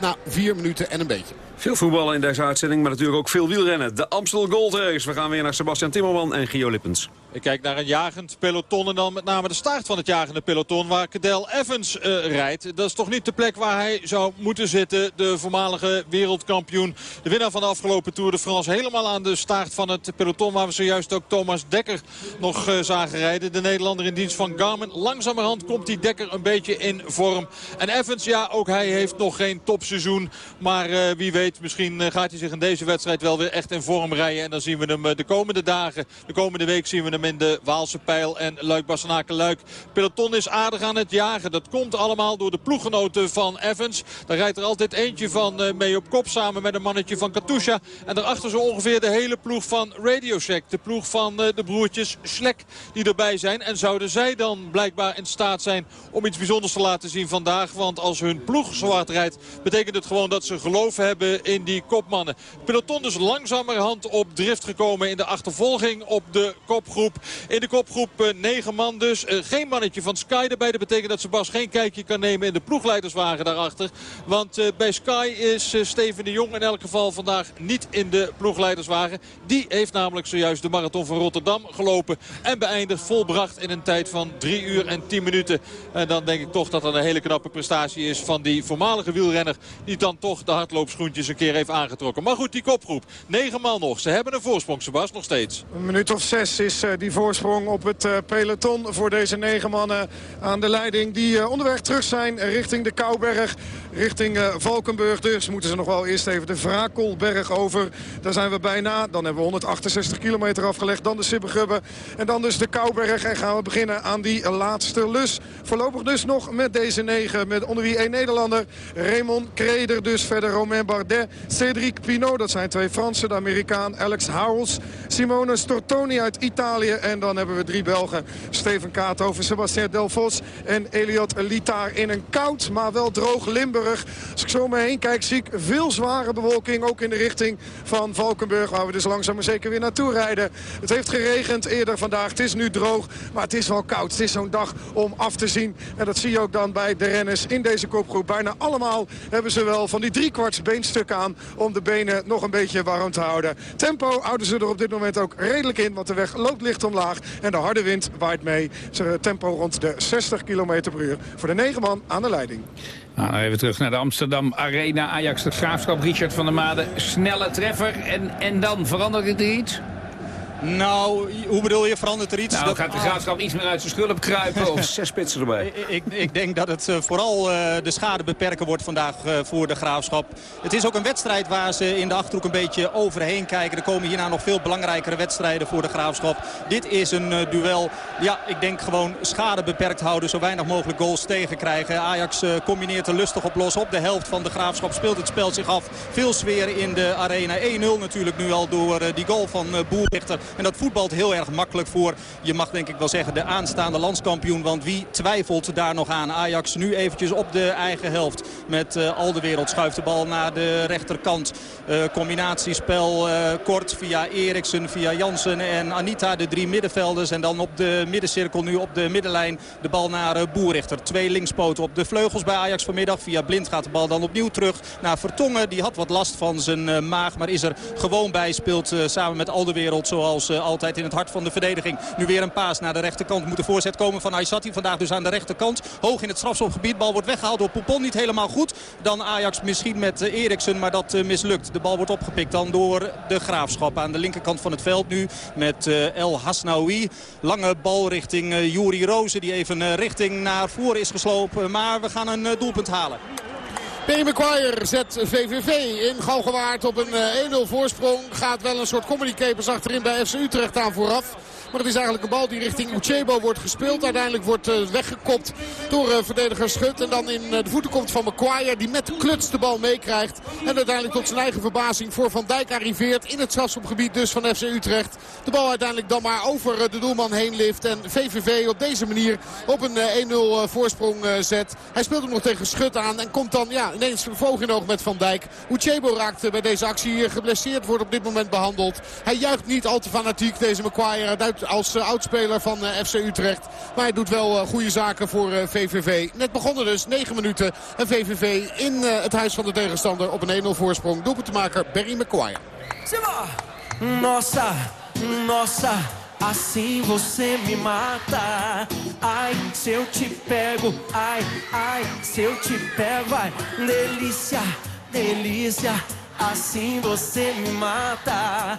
na vier minuten en een beetje. Veel voetballen in deze uitzending, maar natuurlijk ook veel wielrennen. De Amstel Gold Race. We gaan weer naar Sebastian Timmerman en Gio Lippens. Ik kijk naar een jagend peloton en dan met name de start van het jagende peloton waar Cadel Evans uh, rijdt. Dat is toch niet de plek waar hij zou moeten zitten. De voormalige wereldkampioen, de winnaar van de afgelopen Tour de France. Helemaal aan de start van het peloton waar we zojuist ook Thomas Dekker nog uh, zagen rijden. De Nederlander in dienst van Garmin. Langzamerhand komt die Dekker een beetje in vorm. En Evans, ja, ook hij heeft nog geen topseizoen. Maar uh, wie weet, misschien gaat hij zich in deze wedstrijd wel weer echt in vorm rijden. En dan zien we hem de komende dagen, de komende week zien we hem in de Waalse Pijl en Luik Bastenaken Luik. Peloton is aardig aan het jagen. Dat komt allemaal door de ploeggenoten van Evans. Daar rijdt er altijd eentje van uh, mee op kop samen met een mannetje van Katusha. En daarachter zo ongeveer de hele ploeg van Radio Shack. De ploeg van de broertjes Schlek die erbij zijn. En zouden zij dan blijkbaar in staat zijn om iets bijzonders te laten zien vandaag. Want als hun ploeg zwart rijdt betekent het gewoon dat ze geloof hebben in die kopmannen. Peloton dus langzamerhand op drift gekomen in de achtervolging op de kopgroep. In de kopgroep 9 man dus. Uh, geen mannetje van Sky erbij. Dat betekent dat Sebas geen kijkje kan nemen in de ploegleiderswagen daarachter. Want uh, bij Sky is Steven de Jong in elk geval vandaag niet in de ploegleiderswagen. Die heeft namelijk zojuist de marathon van Rotterdam gelopen. En beëindigd volbracht in een tijd van 3 uur en 10 minuten. En dan denk ik toch dat dat een hele knappe prestatie is van die voormalige wielrenner. Die dan toch de hardloopschoentjes een keer heeft aangetrokken. Maar goed, die kopgroep. 9 man nog. Ze hebben een voorsprong, Sebas, nog steeds. Een minuut of 6 is die voorsprong op het uh, peloton voor deze negen mannen aan de leiding. Die uh, onderweg terug zijn richting de Kouberg. Richting Valkenburg dus moeten ze nog wel eerst even de Vrakelberg over. Daar zijn we bijna. Dan hebben we 168 kilometer afgelegd. Dan de Sibbegubbe. En dan dus de Kouberg. En gaan we beginnen aan die laatste lus. Voorlopig dus nog met deze negen. Met onder wie één Nederlander. Raymond Kreder dus. Verder Romain Bardet. Cédric Pinot. Dat zijn twee Fransen. De Amerikaan Alex Howells. Simone Stortoni uit Italië. En dan hebben we drie Belgen. Steven Kaathoven, Sebastien Delvos en Eliot Litaar in een koud, maar wel droog Limburg. Als ik zo om me heen kijk, zie ik veel zware bewolking. Ook in de richting van Valkenburg, waar we dus langzaam maar zeker weer naartoe rijden. Het heeft geregend eerder vandaag. Het is nu droog, maar het is wel koud. Het is zo'n dag om af te zien. En dat zie je ook dan bij de renners in deze kopgroep. Bijna allemaal hebben ze wel van die driekwarts beenstuk aan... om de benen nog een beetje warm te houden. Tempo houden ze er op dit moment ook redelijk in, want de weg loopt licht omlaag. En de harde wind waait mee. Ze tempo rond de 60 km per uur voor de negen man aan de leiding. Nou, even terug naar de Amsterdam Arena. Ajax de Graafschap, Richard van der Made. Snelle treffer en, en dan verandert het er iets? Nou, hoe bedoel je, verandert er iets? Nou, gaat de graafschap iets meer uit zijn schulp kruipen? Of zes spitsen erbij? Ik, ik denk dat het eh, vooral uh, de schade beperken wordt vandaag uh, voor de graafschap. Het is ook een wedstrijd waar ze in de Achterhoek een beetje overheen kijken. Er komen hierna nog veel belangrijkere wedstrijden voor de graafschap. Dit is een uh, duel, ja, ik denk gewoon schade beperkt houden. Zo weinig mogelijk goals tegenkrijgen. Ajax combineert er lustig op los. Op de helft van de graafschap speelt het spel zich af. Veel sfeer in de arena. 1-0 natuurlijk nu al door die goal van Boerrichter. En dat voetbalt heel erg makkelijk voor, je mag denk ik wel zeggen, de aanstaande landskampioen. Want wie twijfelt daar nog aan? Ajax nu eventjes op de eigen helft. Met uh, wereld schuift de bal naar de rechterkant. Uh, combinatiespel uh, kort via Eriksen, via Jansen en Anita. De drie middenvelders. En dan op de middencirkel nu op de middenlijn de bal naar Boerrichter. Twee linkspoten op de vleugels bij Ajax vanmiddag. Via Blind gaat de bal dan opnieuw terug naar Vertongen. Die had wat last van zijn maag, maar is er gewoon bij. Speelt samen met al de wereld zoals altijd in het hart van de verdediging. Nu weer een paas naar de rechterkant. Moet de voorzet komen van Aysati. Vandaag dus aan de rechterkant. Hoog in het strafschopgebied. Bal wordt weggehaald door Poupon. Niet helemaal goed. Dan Ajax misschien met Eriksen. Maar dat mislukt. De bal wordt opgepikt dan door de Graafschap. Aan de linkerkant van het veld nu met El Hasnaoui. Lange bal richting Juri Rozen. Die even richting naar voren is geslopen. Maar we gaan een doelpunt halen. Perry Maguire zet VVV in Galgenwaard op een 1-0 voorsprong. Gaat wel een soort communicators achterin bij FC Utrecht aan vooraf. Maar het is eigenlijk een bal die richting Uchebo wordt gespeeld. Uiteindelijk wordt uh, weggekopt door uh, verdediger Schut. En dan in uh, de voeten komt van Maguire. Die met kluts de bal meekrijgt. En uiteindelijk tot zijn eigen verbazing voor Van Dijk arriveert. In het strafschopgebied dus van FC Utrecht. De bal uiteindelijk dan maar over de doelman heen lift. En VVV op deze manier op een 1-0 voorsprong zet. Hij speelt hem nog tegen Schut aan. En komt dan ja, ineens voog in oog met Van Dijk. Uchebo raakt bij deze actie geblesseerd. Wordt op dit moment behandeld. Hij juicht niet al te fanatiek deze Maguire. Uit als uh, oudspeler van uh, FC Utrecht. Maar hij doet wel uh, goede zaken voor VVV. Net begonnen dus, 9 minuten. En VVV in het huis van de tegenstander op een 1-0 voorsprong. Doelpunt te maken Barry McQuire. Nossa, nossa. Assim você me mata. Ai, se eu te pego, ai, ai, se eu te pego, ai, delícia, delícia. Assim você me mata.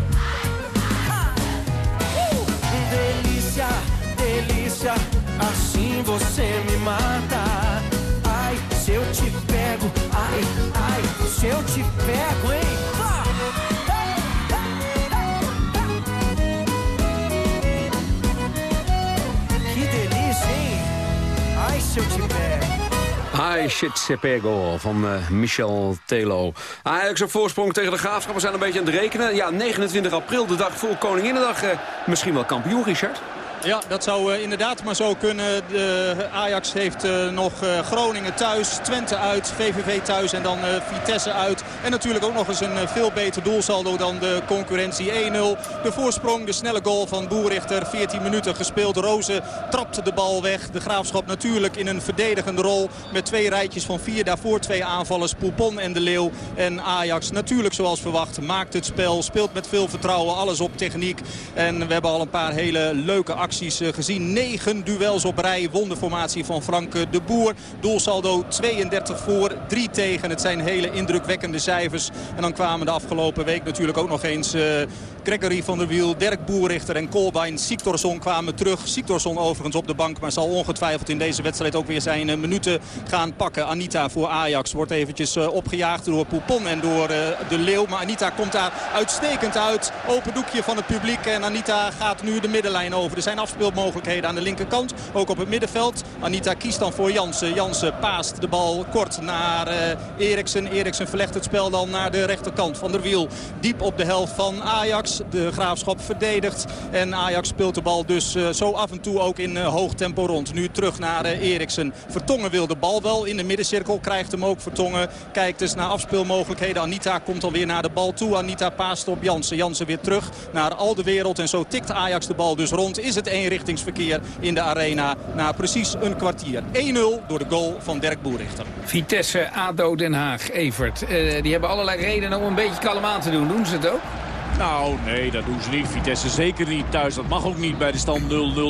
Delícia, delícia, assim você me mata. Ai, se eu te pego, ai, ai, se eu te pego, hein? Que delícia, hein? Ai, se eu te pego. Hi shit se pego van eh, Michel Telo. Ajax op voorsprong tegen de Graafschap. We zijn een beetje aan het rekenen. Ja, 29 april, de dag voor Koninginnedag. eh, misschien wel kampioen, Richard. Ja, dat zou eh, inderdaad maar zo kunnen. De Ajax heeft eh, nog eh, Groningen thuis, Twente uit, VVV thuis en dan Vitesse uit. En natuurlijk ook nog eens een veel beter doelsaldo dan de concurrentie 1-0. De voorsprong, de snelle goal van Boerichter. 14 minuten gespeeld. Rozen trapte de bal weg. De Graafschap natuurlijk in een verdedigende rol. Met twee rijtjes van vier. Daarvoor twee aanvallers. Poupon en De Leeuw. En Ajax natuurlijk zoals verwacht maakt het spel. Speelt met veel vertrouwen. Alles op techniek. En we hebben al een paar hele leuke acties eh, gezien. Negen duels op rij. Wonderformatie van Frank eh, de Boer. Doelsaldo 32 voor, 3 tegen. Het zijn hele indrukwekkende cijfers. En dan kwamen de afgelopen week natuurlijk ook nog eens... Gregory van der Wiel, Dirk Boerichter en Kolbein Siktorsson kwamen terug. Siktorsson overigens op de bank, maar zal ongetwijfeld in deze wedstrijd ook weer zijn eh, minuten gaan pakken. Anita voor Ajax wordt eventjes eh, opgejaagd door Poupon en door eh, de Leeuw. Maar Anita komt daar uitstekend uit. Open doekje van het publiek en Anita gaat nu de middenlijn over. Er zijn afspeelmogelijkheden aan de linkerkant, ook op het middenveld. Anita kiest dan voor Jansen. Jansen paast de bal kort naar Eriksen. Eriksen verlegt het spel dan naar de rechterkant. Van der Wiel diep op de helft van Ajax. De Graafschap verdedigt. En Ajax speelt de bal dus eh, zo af en toe ook in eh, hoog tempo rond. Nu terug naar eh, Eriksen. Vertongen wil de bal wel in de middencirkel. Krijgt hem ook Vertongen. Kijkt dus naar afspeelmogelijkheden. Anita komt alweer naar de bal toe. Anita paast op Jansen. Jansen weer terug naar al de wereld. En zo tikt Ajax de bal dus rond. Is het eenrichtingsverkeer in de arena na precies een kwartier. 1-0 door de goal van Dirk Boerichter. Vitesse, ADO, Den Haag, Evert. Die hebben allerlei redenen om een beetje kalm aan te doen. Doen ze het ook? Nou, nee, dat doen ze niet. Vitesse zeker niet thuis. Dat mag ook niet bij de stand 0-0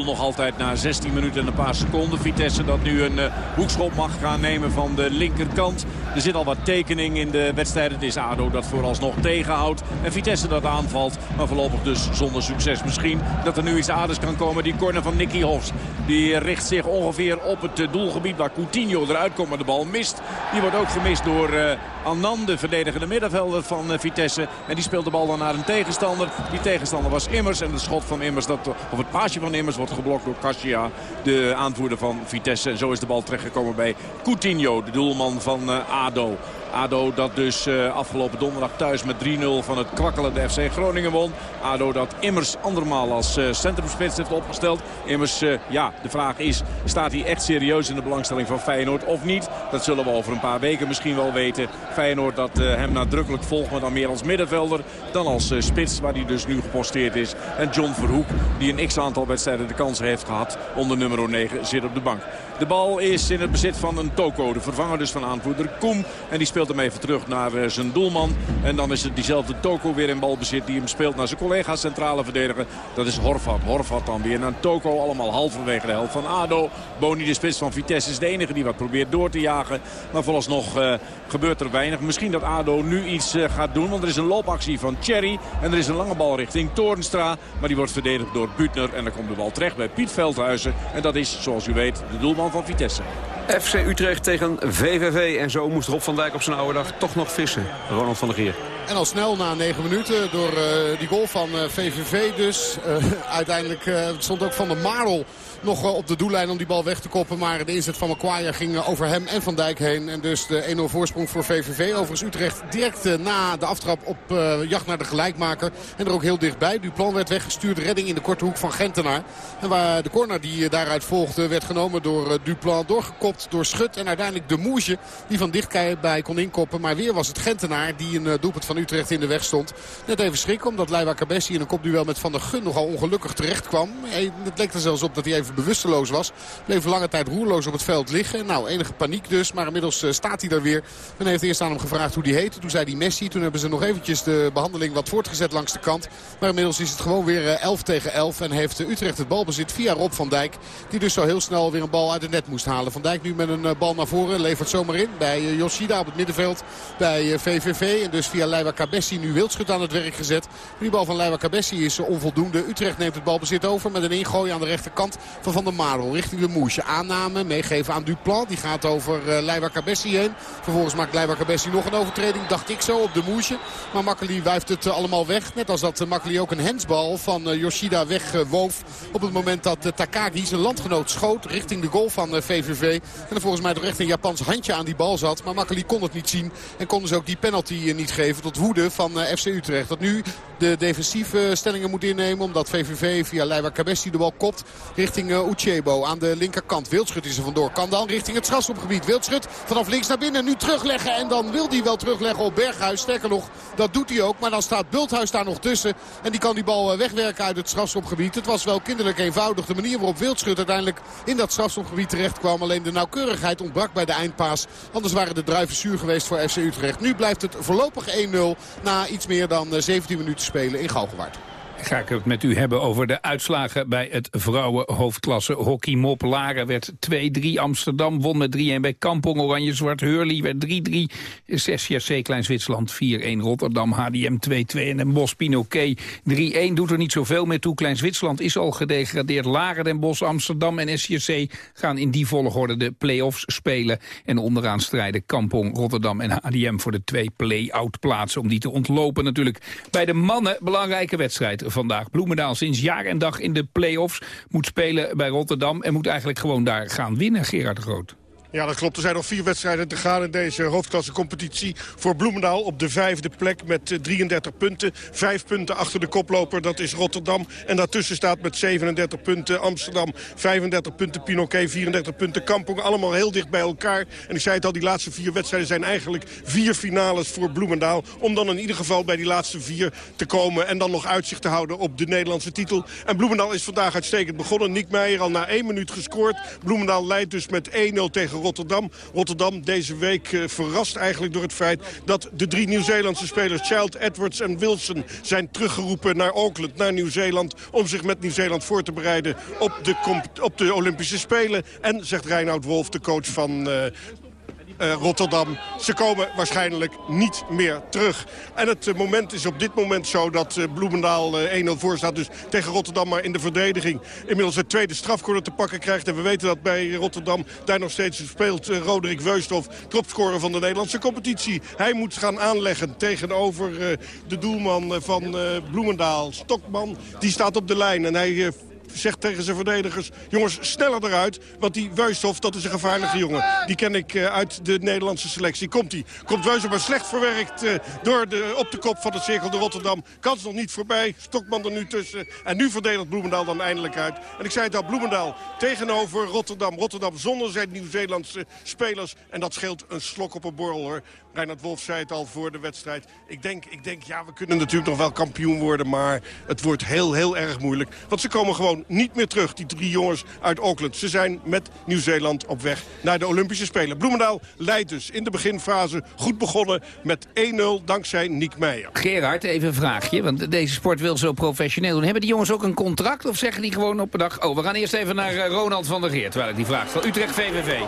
nog altijd na 16 minuten en een paar seconden. Vitesse dat nu een uh, hoekschop mag gaan nemen van de linkerkant. Er zit al wat tekening in de wedstrijd. Het is ADO dat vooralsnog tegenhoudt. En Vitesse dat aanvalt, maar voorlopig dus zonder succes. Misschien dat er nu iets aardigs kan komen. Die corner van Nicky Hofs. Die richt zich ongeveer op het doelgebied waar Coutinho eruit komt. Maar de bal mist. Die wordt ook gemist door uh, Anand, de verdedigende middenvelder van Vitesse. En die speelt de bal dan naar een tegenstander. Die tegenstander was Immers. En het schot van Immers, dat, of het paasje van Immers wordt geblokt door Cassia. De aanvoerder van Vitesse. En zo is de bal terechtgekomen bij Coutinho, de doelman van uh, ADO. ADO dat dus uh, afgelopen donderdag thuis met 3-0 van het kwakkelende FC Groningen won. ADO dat Immers andermaal als uh, centrumspits heeft opgesteld. Immers, ja, de vraag is, staat hij echt serieus in de belangstelling van Feyenoord of niet? Dat zullen we over een paar weken misschien wel weten. Feyenoord dat hem nadrukkelijk volgt, maar dan meer als middenvelder dan als spits, waar hij dus nu geposteerd is. En John Verhoek, die een x-aantal wedstrijden de kans heeft gehad onder nummer 9, zit op de bank. De bal is in het bezit van een Toko, de vervanger dus van aanvoerder Koem. En die speelt hem even terug naar uh, zijn doelman. En dan is het diezelfde Toko weer in balbezit die hem speelt naar zijn collega centrale verdediger. Dat is Horvat. Horvat dan weer naar Toko, allemaal halverwege de helft van ADO. Boni, de spits van Vitesse, is de enige die wat probeert door te jagen. Maar vooralsnog uh, gebeurt er weinig. Misschien dat ADO nu iets uh, gaat doen, want er is een loopactie van Cherry. En er is een lange bal richting Toornstra. Maar die wordt verdedigd door Butner. En dan komt de bal terecht bij Piet Veldhuizen. En dat is, zoals u weet, de doelman van Vitesse. FC Utrecht tegen VVV. En zo moest Rob van Dijk op zijn oude dag toch nog vissen. Ronald van der Gier. En al snel na 9 minuten door die goal van VVV dus. uiteindelijk stond ook Van der Marel nog op de doellijn om die bal weg te koppen. Maar de inzet van Maguire ging over hem en Van Dijk heen. En dus de 1-0 voorsprong voor VVV. Overigens Utrecht direct na de aftrap op jacht naar de gelijkmaker. En er ook heel dichtbij. Duplan werd weggestuurd. Redding in de korte hoek van Gentenaar. En waar de corner die daaruit volgde werd genomen door Duplan. Doorgekopt door Schut. En uiteindelijk de Moesje die van dichtbij kon inkoppen. Maar weer was het Gentenaar die een doelpunt van Utrecht in de weg stond. Net even schrikken omdat Leiva Cabessi in een kopduel met Van der Gun nogal ongelukkig terecht kwam. Het leek er zelfs op dat hij even bewusteloos was. Bleef lange tijd roerloos op het veld liggen. Nou, enige paniek dus. Maar inmiddels staat hij daar weer. Men heeft eerst aan hem gevraagd hoe die heette. Toen zei hij Messi. Toen hebben ze nog eventjes de behandeling wat voortgezet langs de kant. Maar inmiddels is het gewoon weer 11 tegen 11. En heeft Utrecht het balbezit via Rob van Dijk. Die dus zo heel snel weer een bal uit het net moest halen. Van Dijk nu met een bal naar voren. Levert zomaar in bij Yoshida op het middenveld. Bij VVV. En dus via Cabessi nu Wildschut aan het werk gezet. Die bal van Leiva Cabessi is onvoldoende. Utrecht neemt het balbezit over met een ingooi aan de rechterkant van Van der Marel. Richting de Moesje. Aanname, meegeven aan Duplan. Die gaat over Leiva Cabessi heen. Vervolgens maakt Leiva Cabessi nog een overtreding. Dacht ik zo op de Moesje. Maar Makkeli wuift het allemaal weg. Net als dat Makkeli ook een hensbal van Yoshida wegwoof. Op het moment dat Takagi zijn landgenoot schoot richting de goal van VVV. En er volgens mij toch echt een Japans handje aan die bal zat. Maar Makkeli kon het niet zien. En kon dus ook die penalty niet geven tot woede van FC Utrecht. Dat nu de defensieve stellingen moet innemen. Omdat VVV via Leiva Cabesti de bal kopt richting uh, Uchebo aan de linkerkant. Wildschut is er vandoor. Kan dan richting het strafschopgebied. Wildschut vanaf links naar binnen. Nu terugleggen. En dan wil hij wel terugleggen op Berghuis. Sterker nog, dat doet hij ook. Maar dan staat Bulthuis daar nog tussen. En die kan die bal wegwerken uit het strafschopgebied. Het was wel kinderlijk eenvoudig. De manier waarop Wildschut uiteindelijk in dat strafschopgebied terecht kwam. Alleen de nauwkeurigheid ontbrak bij de eindpaas. Anders waren de druiven zuur geweest voor FC Utrecht. Nu blijft het voorlopig 1-0 na iets meer dan 17 minuten spelen in Galgenwaard ga ik het met u hebben over de uitslagen bij het vrouwenhoofdklasse hockey. Mop Laren werd 2-3. Amsterdam won met 3-1 bij Kampong. Oranje Zwart Hurley werd 3-3. 6 JC Klein Zwitserland 4-1. Rotterdam HDM 2-2. En Den Bosch Pinoquet 3-1. Doet er niet zoveel meer toe. Klein Zwitserland is al gedegradeerd. Laren Den Bosch, Amsterdam en SJC gaan in die volgorde de play-offs spelen. En onderaan strijden Kampong, Rotterdam en HDM voor de twee play-out plaatsen. Om die te ontlopen natuurlijk. Bij de mannen belangrijke wedstrijd vandaag. Bloemendaal sinds jaar en dag in de play-offs moet spelen bij Rotterdam... en moet eigenlijk gewoon daar gaan winnen, Gerard Groot. Ja, dat klopt. Er zijn nog vier wedstrijden te gaan in deze hoofdklasse competitie. Voor Bloemendaal op de vijfde plek met 33 eh, punten. Vijf punten achter de koploper, dat is Rotterdam. En daartussen staat met 37 punten Amsterdam. 35 punten Pinoquet, 34 punten Kampong. Allemaal heel dicht bij elkaar. En ik zei het al, die laatste vier wedstrijden zijn eigenlijk vier finales voor Bloemendaal. Om dan in ieder geval bij die laatste vier te komen. En dan nog uitzicht te houden op de Nederlandse titel. En Bloemendaal is vandaag uitstekend begonnen. Nick Meijer al na één minuut gescoord. Bloemendaal leidt dus met 1-0 tegen Rotterdam. Rotterdam deze week uh, verrast eigenlijk door het feit dat de drie Nieuw-Zeelandse spelers... Child, Edwards en Wilson zijn teruggeroepen naar Auckland, naar Nieuw-Zeeland... om zich met Nieuw-Zeeland voor te bereiden op de, op de Olympische Spelen. En, zegt Reinoud Wolf, de coach van uh, uh, Rotterdam. Ze komen waarschijnlijk niet meer terug. En het uh, moment is op dit moment zo dat uh, Bloemendaal 1-0 voor staat. Dus tegen Rotterdam maar in de verdediging. Inmiddels het tweede strafcorner te pakken krijgt. En we weten dat bij Rotterdam daar nog steeds speelt Roderick Weusthof. Topscorer van de Nederlandse competitie. Hij moet gaan aanleggen tegenover de doelman van Bloemendaal. Stokman, die staat op de lijn. En hij zegt tegen zijn verdedigers... jongens, sneller eruit, want die Weushof, dat is een gevaarlijke jongen. Die ken ik uh, uit de Nederlandse selectie. Komt hij. Komt Weushof maar slecht verwerkt uh, door de, op de kop van het cirkel de Rotterdam. Kans nog niet voorbij. Stokman er nu tussen. En nu verdedigt Bloemendaal dan eindelijk uit. En ik zei het al, Bloemendaal tegenover Rotterdam. Rotterdam zonder zijn Nieuw-Zeelandse spelers. En dat scheelt een slok op een borrel hoor. Reinhard Wolf zei het al voor de wedstrijd. Ik denk, ik denk, ja, we kunnen natuurlijk nog wel kampioen worden... maar het wordt heel, heel erg moeilijk. Want ze komen gewoon niet meer terug, die drie jongens uit Auckland. Ze zijn met Nieuw-Zeeland op weg naar de Olympische Spelen. Bloemendaal leidt dus in de beginfase goed begonnen met 1-0 dankzij Niek Meijer. Gerard, even een vraagje, want deze sport wil zo professioneel doen. Hebben die jongens ook een contract of zeggen die gewoon op een dag... Oh, we gaan eerst even naar eh, Ronald van der Geer, terwijl ik die vraag stel. Utrecht VVV.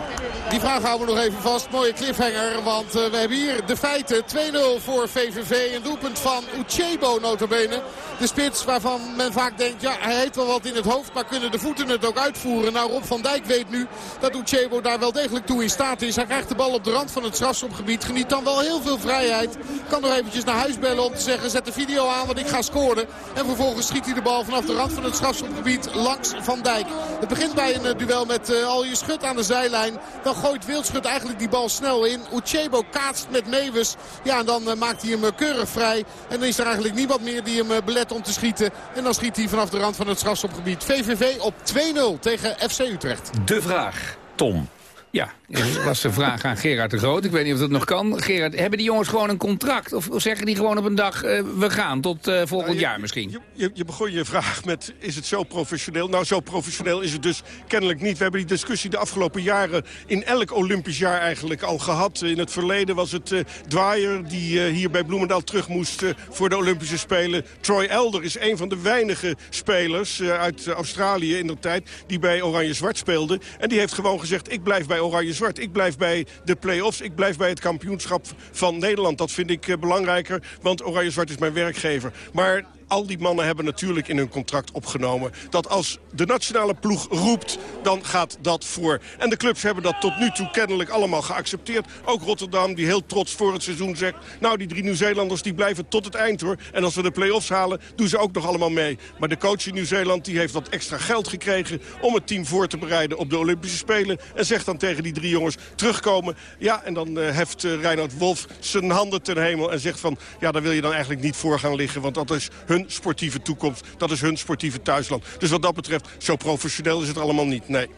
Die vraag houden we nog even vast. Mooie cliffhanger, want uh, we hebben hier de feiten. 2-0 voor VVV. Een doelpunt van Uchebo notabene. De spits waarvan men vaak denkt, ja, hij heeft wel wat in het hoofd, maar kunnen de voeten het ook uitvoeren. Nou, Rob van Dijk weet nu dat Uchebo daar wel degelijk toe in staat is. Hij krijgt de bal op de rand van het strafschopgebied. Geniet dan wel heel veel vrijheid. Kan nog eventjes naar huis bellen om te zeggen, zet de video aan, want ik ga scoren. En vervolgens schiet hij de bal vanaf de rand van het strafschopgebied langs Van Dijk. Het begint bij een duel met uh, Alje Schut aan de zijlijn. Dan gooit Wildschut eigenlijk die bal snel in. Uchebo kaatst met Mewes. Ja, en dan uh, maakt hij hem keurig vrij. En dan is er eigenlijk niemand meer die hem uh, belet om te schieten. En dan schiet hij vanaf de rand van het strafschopgebied. VVV op 2-0 tegen FC Utrecht. De vraag, Tom. Ja, was de vraag aan Gerard de Groot. Ik weet niet of dat nog kan. Gerard, hebben die jongens gewoon een contract? Of zeggen die gewoon op een dag, uh, we gaan tot uh, volgend nou, je, jaar misschien? Je, je, je, begon je vraag met, is het zo professioneel? Nou, zo professioneel is het dus kennelijk niet. We hebben die discussie de afgelopen jaren in elk Olympisch jaar eigenlijk al gehad. In het verleden was het uh, Dwyer die hier bij Bloemendaal terug moest voor de Olympische Spelen. Troy Elder is een van de weinige spelers uit Australië in de tijd die bij Oranje-Zwart speelde. En die heeft gewoon gezegd, ik blijf bij Oranje-Zwart. Ik blijf bij de play-offs. Ik blijf bij het kampioenschap van Nederland. Dat vind ik belangrijker, want Oranje-Zwart is mijn werkgever. Maar al die mannen hebben natuurlijk in hun contract opgenomen... dat als de nationale ploeg roept, dan gaat dat voor. En de clubs hebben dat tot nu toe kennelijk allemaal geaccepteerd. Ook Rotterdam, die heel trots voor het seizoen zegt... nou, die drie Nieuw-Zeelanders die blijven tot het eind, hoor. En als we de play-offs halen, doen ze ook nog allemaal mee. Maar de coach in Nieuw-Zeeland heeft wat extra geld gekregen... om het team voor te bereiden op de Olympische Spelen. En zegt dan tegen die drie jongens, terugkomen. Ja, en dan uh, heft uh, Reinhard Wolf zijn handen ten hemel en zegt van... ja, daar wil je dan eigenlijk niet voor gaan liggen, want dat is hun sportieve toekomst. Dat is hun sportieve thuisland. Dus wat dat betreft, zo professioneel is het allemaal niet. Nee.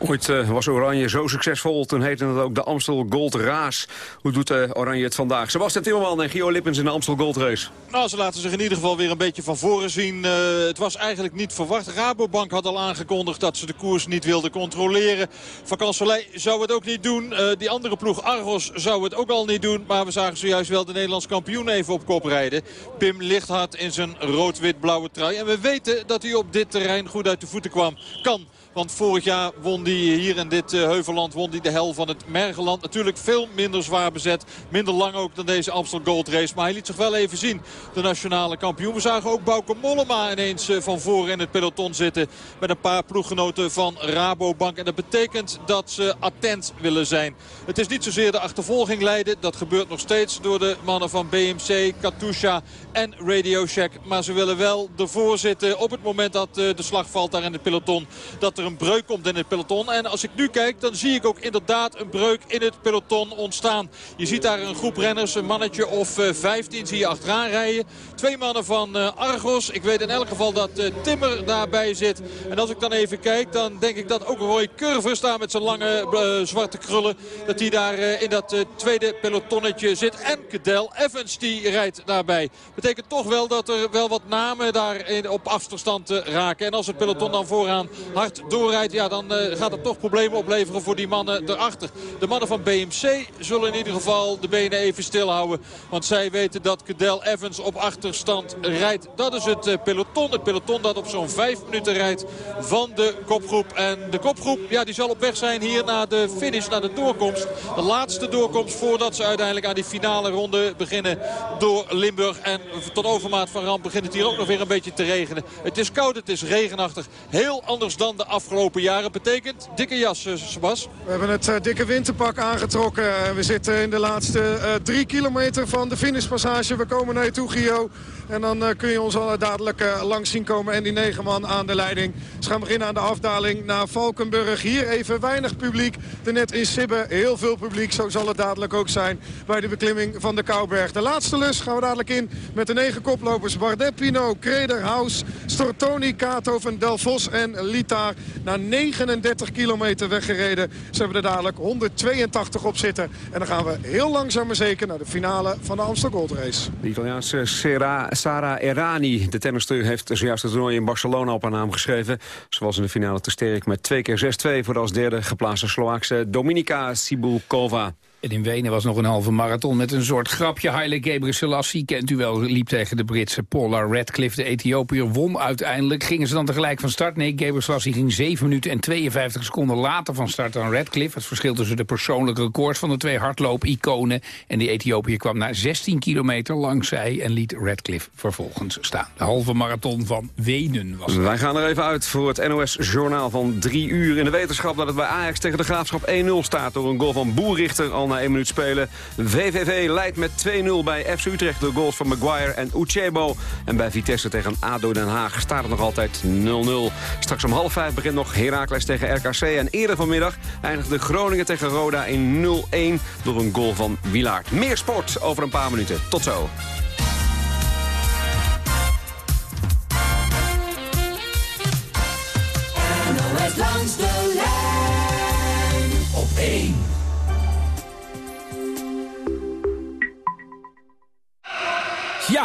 Ooit uh, was Oranje zo succesvol, toen heette het ook de Amstel Gold Race. Hoe doet uh, Oranje het vandaag? Sebastian Timmerman en Gio Lippens in de Amstel Gold Race. Nou, ze laten zich in ieder geval weer een beetje van voren zien. Uh, het was eigenlijk niet verwacht. Rabobank had al aangekondigd dat ze de koers niet wilden controleren. Van Kanselij zou het ook niet doen. die andere ploeg Argos zou het ook al niet doen. Maar we zagen zojuist wel de Nederlands kampioen even op kop rijden. Pim Lichthart in zijn rood-wit-blauwe trui. En we weten dat hij op dit terrein goed uit de voeten kwam. Kan. Want vorig jaar won hij hier in dit uh, Heuvelland won die de hel van het Mergeland. Natuurlijk veel minder zwaar bezet. Minder lang ook dan deze Amstel Gold Race. Maar hij liet zich wel even zien. De nationale kampioen. We zagen ook Bouke Mollema ineens uh, van voren in het peloton zitten. Met een paar ploeggenoten van Rabobank. En dat betekent dat ze attent willen zijn. Het is niet zozeer de achtervolging leiden. Dat gebeurt nog steeds door de mannen van BMC, Katusha en Radio Shack. Maar ze willen wel ervoor zitten op het moment dat uh, de slag valt daar in het peloton. Dat er een breuk komt in het peloton. En als ik nu kijk, dan zie ik ook inderdaad een breuk in het peloton ontstaan. Je ziet daar een groep renners, een mannetje of uh, 15 zie je achteraan rijden. Twee mannen van uh, Argos. Ik weet in elk geval dat uh, Timmer daarbij zit. En als ik dan even kijk, dan denk ik dat ook Roy Curver staat met zijn lange zwarte krullen. Dat hij daar in dat tweede pelotonnetje zit. En Cadel Evans die rijdt daarbij. Betekent toch wel dat er wel wat namen daar in, op afstand raken. En als het peloton dan vooraan hard doorrijdt, ja, dan uh, gaat het toch problemen opleveren voor die mannen erachter. De mannen van BMC zullen in ieder geval de benen even stilhouden. Want zij weten dat Cadel Evans op achterstand rijdt. Dat is het uh, peloton. Het peloton dat op zo'n vijf minuten rijdt van de kopgroep. En de kopgroep ja, die zal op weg zijn hier naar de finish, naar de doorkomst. De laatste doorkomst voordat ze uiteindelijk aan die finale ronde beginnen door Limburg. En tot overmaat van ramp begint het hier ook nog weer een beetje te regenen. Het is koud, het is regenachtig. Heel anders dan de afgelopen jaren. Betekent dikke jas, uh, Sebas. We hebben het uh, dikke winterpak aangetrokken. we zitten in de laatste drie kilometer van de finishpassage. We komen naar je toe, Gio. En dan uh, kun je ons al dadelijk uh, langs zien komen. En die negen man aan de leiding. Ze gaan beginnen aan de afdaling naar Valkenburg. Hier even weinig publiek. Daarnet in Sibbe heel veel publiek. Zo zal het dadelijk ook zijn bij de beklimming van de Kouberg. De laatste lus gaan we dadelijk in met de negen koplopers. Bardet, Pino, Kreder, Haus, Stortoni, Kaathoven, Del Vos en Lita. Na 39 kilometer weggereden. Ze hebben er dadelijk 182 op zitten. En dan gaan we heel langzaam maar zeker naar de finale van de Amsterdam Gold Race. De Italiaanse Sera Sara Errani, de tennister, heeft zojuist het toernooi in Barcelona op haar naam geschreven. Was in de finale te sterk met 2 keer 6-2 voor de als derde geplaatste Sloaakse Dominika Sibulkova. En in Wenen was nog een halve marathon met een soort grapje. Haile Gebrselassie, kent u wel, liep tegen de Britse Paula Radcliffe. De Ethiopiër won uiteindelijk. Gingen ze dan tegelijk van start? Nee, Gebrselassie ging 7 minuten en 52 seconden later van start dan Radcliffe. Het verschil tussen de persoonlijke records van de twee hardloop-iconen. En de Ethiopiër kwam na 16 kilometer langs zij en liet Radcliffe vervolgens staan. De halve marathon van Wenen was het. Wij gaan er even uit voor het NOS-journaal van drie uur. In de wetenschap dat het bij Ajax tegen de Graafschap 1-0 staat... door een goal van Boerrichter na één minuut spelen. VVV leidt met 2-0 bij FC Utrecht door goals van Maguire en Uchebo. En bij Vitesse tegen ADO Den Haag staat het nog altijd 0-0. Straks om half vijf begint nog Heracles tegen RKC. En eerder vanmiddag eindigde Groningen tegen Roda in 0-1 door een goal van Wilaard. Meer sport over een paar minuten. Tot zo.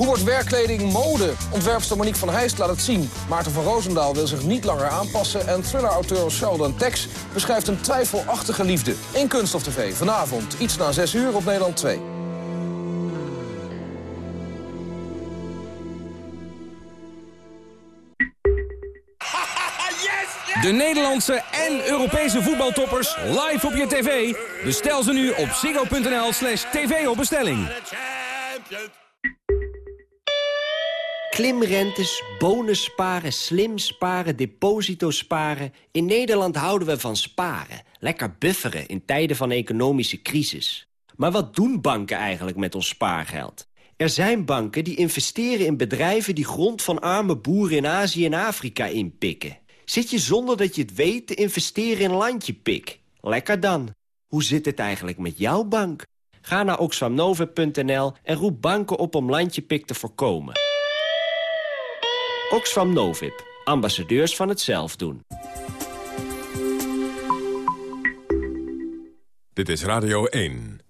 Hoe wordt werkkleding mode? Ontwerpster Monique van Heijst laat het zien. Maarten van Roosendaal wil zich niet langer aanpassen... en thriller-auteur Sheldon Tex beschrijft een twijfelachtige liefde. In Kunststof TV, vanavond, iets na 6 uur op Nederland 2. De Nederlandse en Europese voetbaltoppers live op je tv. Bestel ze nu op ziggo.nl slash tv op bestelling. Klimrentes, bonus sparen, slim sparen, deposito sparen. In Nederland houden we van sparen. Lekker bufferen in tijden van economische crisis. Maar wat doen banken eigenlijk met ons spaargeld? Er zijn banken die investeren in bedrijven die grond van arme boeren in Azië en Afrika inpikken. Zit je zonder dat je het weet te investeren in landjepik? Lekker dan. Hoe zit het eigenlijk met jouw bank? Ga naar oxfamnova.nl en roep banken op om landjepik te voorkomen. Oxfam Novib, ambassadeurs van het zelfdoen. Dit is Radio 1.